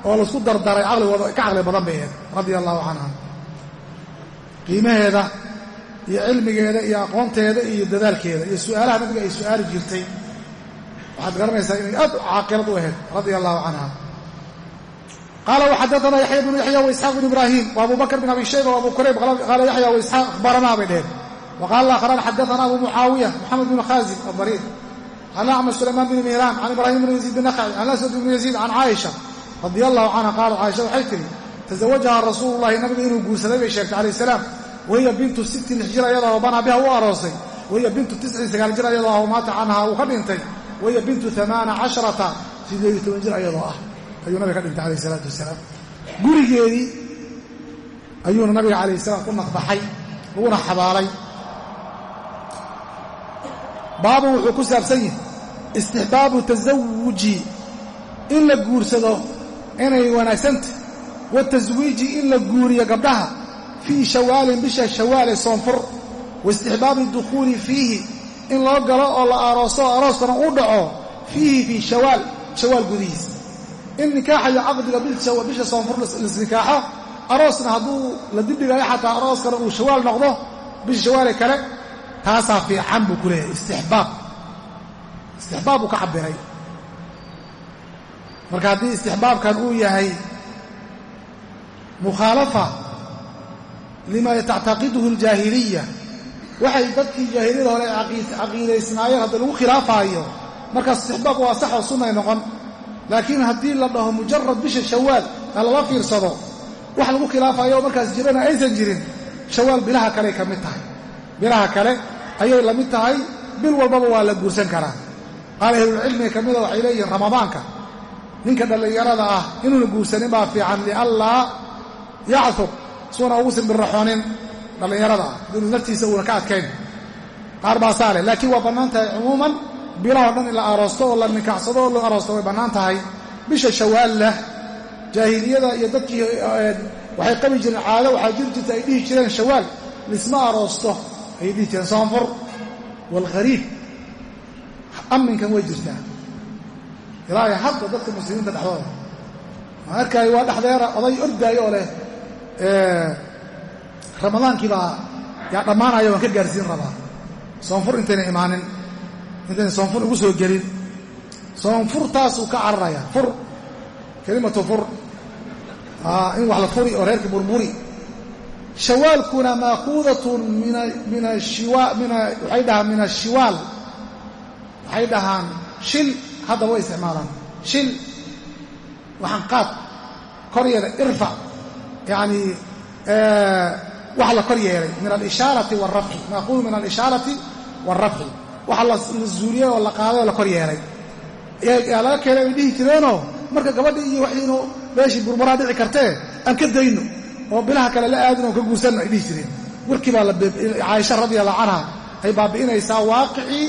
oo la isku dardaray caqligooda ka caqli badan bay ahayd radia allahu canha. Qiimaheeda iyo cilmigeeda iyo aqoonteeda iyo dadaalkeeda iyo su'aalaha nabiga ay su'aali jirtay waxaad garanaysaa inay aad caaqilad u ahayd radia allahu canha. Qaala waxadaana yaxya bnu yaxya waisxaaq bn ibraahim wa abu bakr bin abi shayba wa abu kurayb qaala yaxya waisxaaq akhbaranaa bay dheheen akharaan xadaana abu mucaawiya moxamed bnu khaasim adariir can acmash sulaymaan bn mihraan can ibraahim bn yaziid bin naqci can aswad bn yaziid can caaisha radia allahu canha qaalat caaisha waxay tihi tazawajaha rasuulu llahi nabiga inuu guursaday bay sheegtay calayh salaam wahiya bintu sittin lix jir ayadoo banaa biha u aroosay wahiya bintu tiscin sagaal jir ayadoo ah maata canha uu ka dhintay wahiya bintu amaana casharata sideed iyo toban jir ayadoo ah ayuu nabiga ka dhintay calayh isalaatu wasalaam gurigeedii ayuuna nabiga baabun wuxuu ku saabsan yahay istixbaabu tasawuji in la guursado inay wanaagsanta wataswiiji in la guuriyo gabdhaha fii shawaalin bisha shawaale soonfur waistixbaabi dukhuuli fiihi in loo galo oo la arooso arooskana u dhaco fiihi fii shawaal shawaal gudihiisa. In nikaaxa iyo caqdiga bisha soonfur lisnikaaxo aroosna hadduu la dibdhigayo xataa arooskana uu shawaal noqdo bisha shawaale kale taasaa fiican buu ku leeyahay. Istixbaab. Istixbaab buu ka cabiray marka haddii istixbaabkan uu yahay mukhaalafa lima tactaqiduhu aljaahiliya waxay dadkii jaahiliyada hore caqiidaysnaayeen hadda lagu khilaafaayo markaas istixbaab waa sax oo sunnay noqon. Laakiin haddii la dhaho mujarad bisha shawaal ha lala fiirsado wax lagu khilaafayo oo markaas jirana aysan jirin shawaal bilaha kaley ka mid tahay. Bilaha kale ayay la mid tahay bil walbaba waa la guursan karaa. Qaala ahlulcilmiga ka mida waxay leeyihiin ramadaanka ninka dhallinyarada ah inuuna guursanin baa fiican lianlaa yactub suuna ugu simbirraxoonin dhallinyarada ah inuu naftiisa uuna ka adkayn qaar baa saa leh laakiin waa bannaan tahay cumuuman bilahoo dhan in la aroosto oo la nikaaxsado oo la aroosto way bannaan tahay. Bisha shawaallah jaahiliyada iyo dadkii waxay qabi jireen caado waxaa jiri jirta ay dhihi jireen shawaal lisma aroosto ayay dhihi jireen soonfur waalkhariib amminkan way jirtaa. Ilaahay hadda dadka muslimiinta dhexdooda. Maa arkaayo waa dhexdeera oday ordaayo oo leh ramadaankii baa yaa dhammaanaya waan ka gaarsiin rabaa. Soonfur intayna imaanin intayna soonfur igu soo gelin. Soonfurtaasuu ka cararaya fur kelimatu fur. In wax la furi oo reerka burburi shawaalkuna maakuudatun min waxay dhahaan min ashiwaal waxay dhahaan shil hadda way isticmaalaan. Shil waxaan qaad kor yeelay irfac yani waxa la kor yeelay. Min alishaarati waalrafci maakuudu min alishaarati waalrafci waxa la zuuliyey oo la qaaday oo la kor yeelay. Yaa laga keenay ay dhihi jireenoo? Marka gabadhii iyo waxiinu meeshii burburaa dhici kartee aan ka dayno oo bilaha kale la aadin oo ka guursanno ay jireen. Warkii baa caaisha radi allahu canha ay baabi'inaysaa waaqicii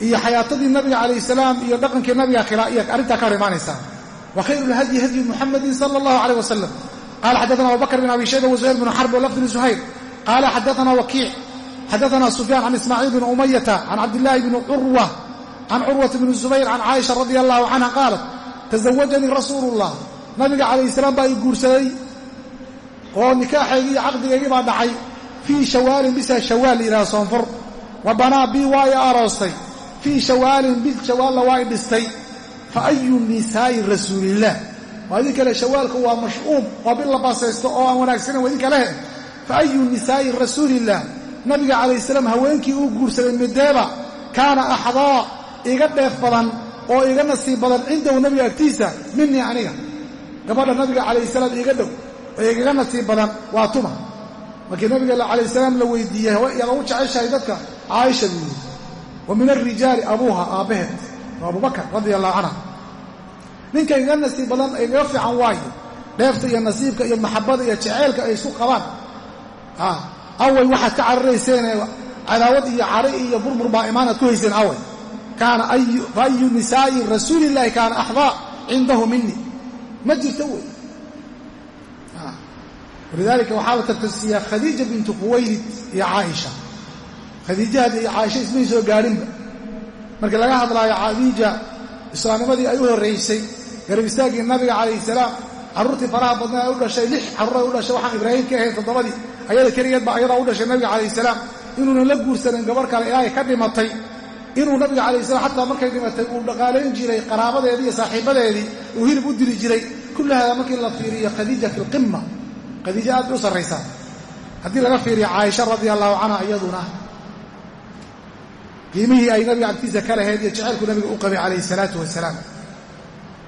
iyo xayaatadii nabiga calayh salaam iyo dhaqankii nabiga iyo arrintaa ka hor imaanaysaa wa khayru lhadyi hadyi muxamadin sala allahu aleyh wasalam qala xaddaana abubakr bin abi shayba wazuhayr bn xarb walafd bn zuhayr. Qaala xaddaana wakiic. Xaddaana sufyaan can ismaaciil bn umayata can cabdillaahi bni curwa can curwata bni zubayr can caaisha radi allahu canha qaalat tasawajanii rasuulu llah nabiga calayh salaam baa ii guursaday oo nikaaxaygii iyo caqdigaygii baa dhacay. Fii shawaalin bisa shawaal la yidhaha soonfur. Wa banaa bii waa i aroostay. Fii shawaalin bil shawaalna waa i dhistay. Fa ayu nisaa'i rasuulillaah waa idin kale shawaalku waa mash'uub waa bil la baasaysto oo aan wanaagsanan waa idin kalehe fa ayu nisaa'i rasuulillaah nabiga calayh salaam haweenkii uu guursaday mideeba kaana axdaa iga dheef badan oo iga nasiib badan cindahu nabiga agtiisa minii aniga. Gabadha nabiga calayh salaam iiga dhow oo igaga nasiib badan waa tuma. Markii nabiga calayh salaam la weydiiyey yaada u jeceshahay dadka caaisha buu yidhi wa min alrijaali abuuha aabbaheed waa abubakar radia allahu canha ninka igaga nasiib badan igaga fiican waayo dheefta iyo nasiibka iyo maxabada iyo jeceylka ay isku qabaan. Away waxaad ka cararayseene cadaawad iyo cari iyo burbur baa imaanaad ku hayseen away. Kaana fa ayu nisaa'i rasuulillahi kaana axdaa cindahu mini ma jirto wey walidaalika waxaa la tartasiyaa khadiija bintu khuwaylid iyo caaisha khadiijahad iyo caaisha ismay soo gaadhinba markii laga hadlaayo khadiija islaamnimadii ay u horraysay garab istaaggii nabiga calayhi salaam carruurtii faraha badnaa ay u dhashay lix carruuray u dhashay waxaan ibraahim ka ahayn toddobadii ayada keligeed baa ayadaa u dhashay nabiga calayhi salaam inuunan la guursanin gabarh kale ilaahay ka dhimatay inuu nabiga calayhi salaam xataa markay dhimatay uu dhaqaalayn jiray qaraabadeedii iyo saaxiibadeedii uu hilib u diri jiray kulli haadaa markii la fiiriyo khadiija fi lqima khadiija aad bay u sarraysaa. Haddii laga fiiriyo caaisha radia allahu canha iyaduna qiimihii ay nabiga agtiisa ka lahayd iyo jaceylku nabiga u qabay calayhi salaatu wasalaam.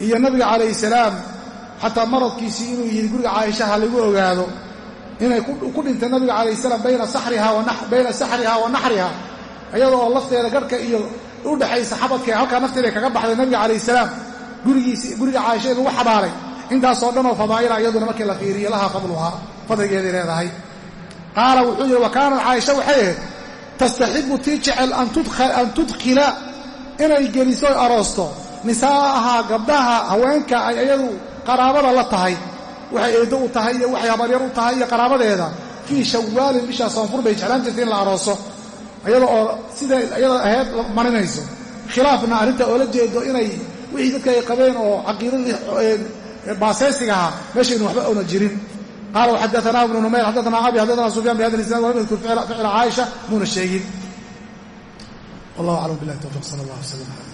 Iyo nabiga calayhi salaam xataa maradkiisii inuu yidhi guriga caaishaha lagu ogaado inay ku dhintay nabiga calayhi salaam bayna saxriha wa naxriha iyada oo lafteeda garhka iyo u dhexaysa xabadka halkaa nafteeda kaga baxday nabiga calayhi salaam guriga caaisha in lagu xabaalay intaasoo dhan oo fadaa'ila iyaduna markii la fiiriyo lahaa fadluhaa fadligeeday leedahay. Qaala wuxuu yidhi wa kaanat caaisha? Waxay ahayd tastaxibu tii jecel an tudkhila inay geliso oy aroosto. Nisaa'ahaa gabdhaha haweenka ay iyadu qaraabada la tahay. Waxay eeddo u tahay iyo waxay habaryar u tahay iyo qaraabadeeda. Fii shawaalin bishaa soonfur bay jeclaan jirtay in la arooso iyada oo siday iyada ahayd marinayso. Khilaafna arrinta oola jeedo inay wixii dadka ay qabeen oo caqiidadii baasaysigaha meeshaynu waxba ona jirin. Qaala waxadaanaa ibnu numayr xadaana abi xadaana sufyan bihada isnad walam yadkur ficla caaisha muuna sheegin. Wallahu aclam billahi tawfiq sala allah wasalam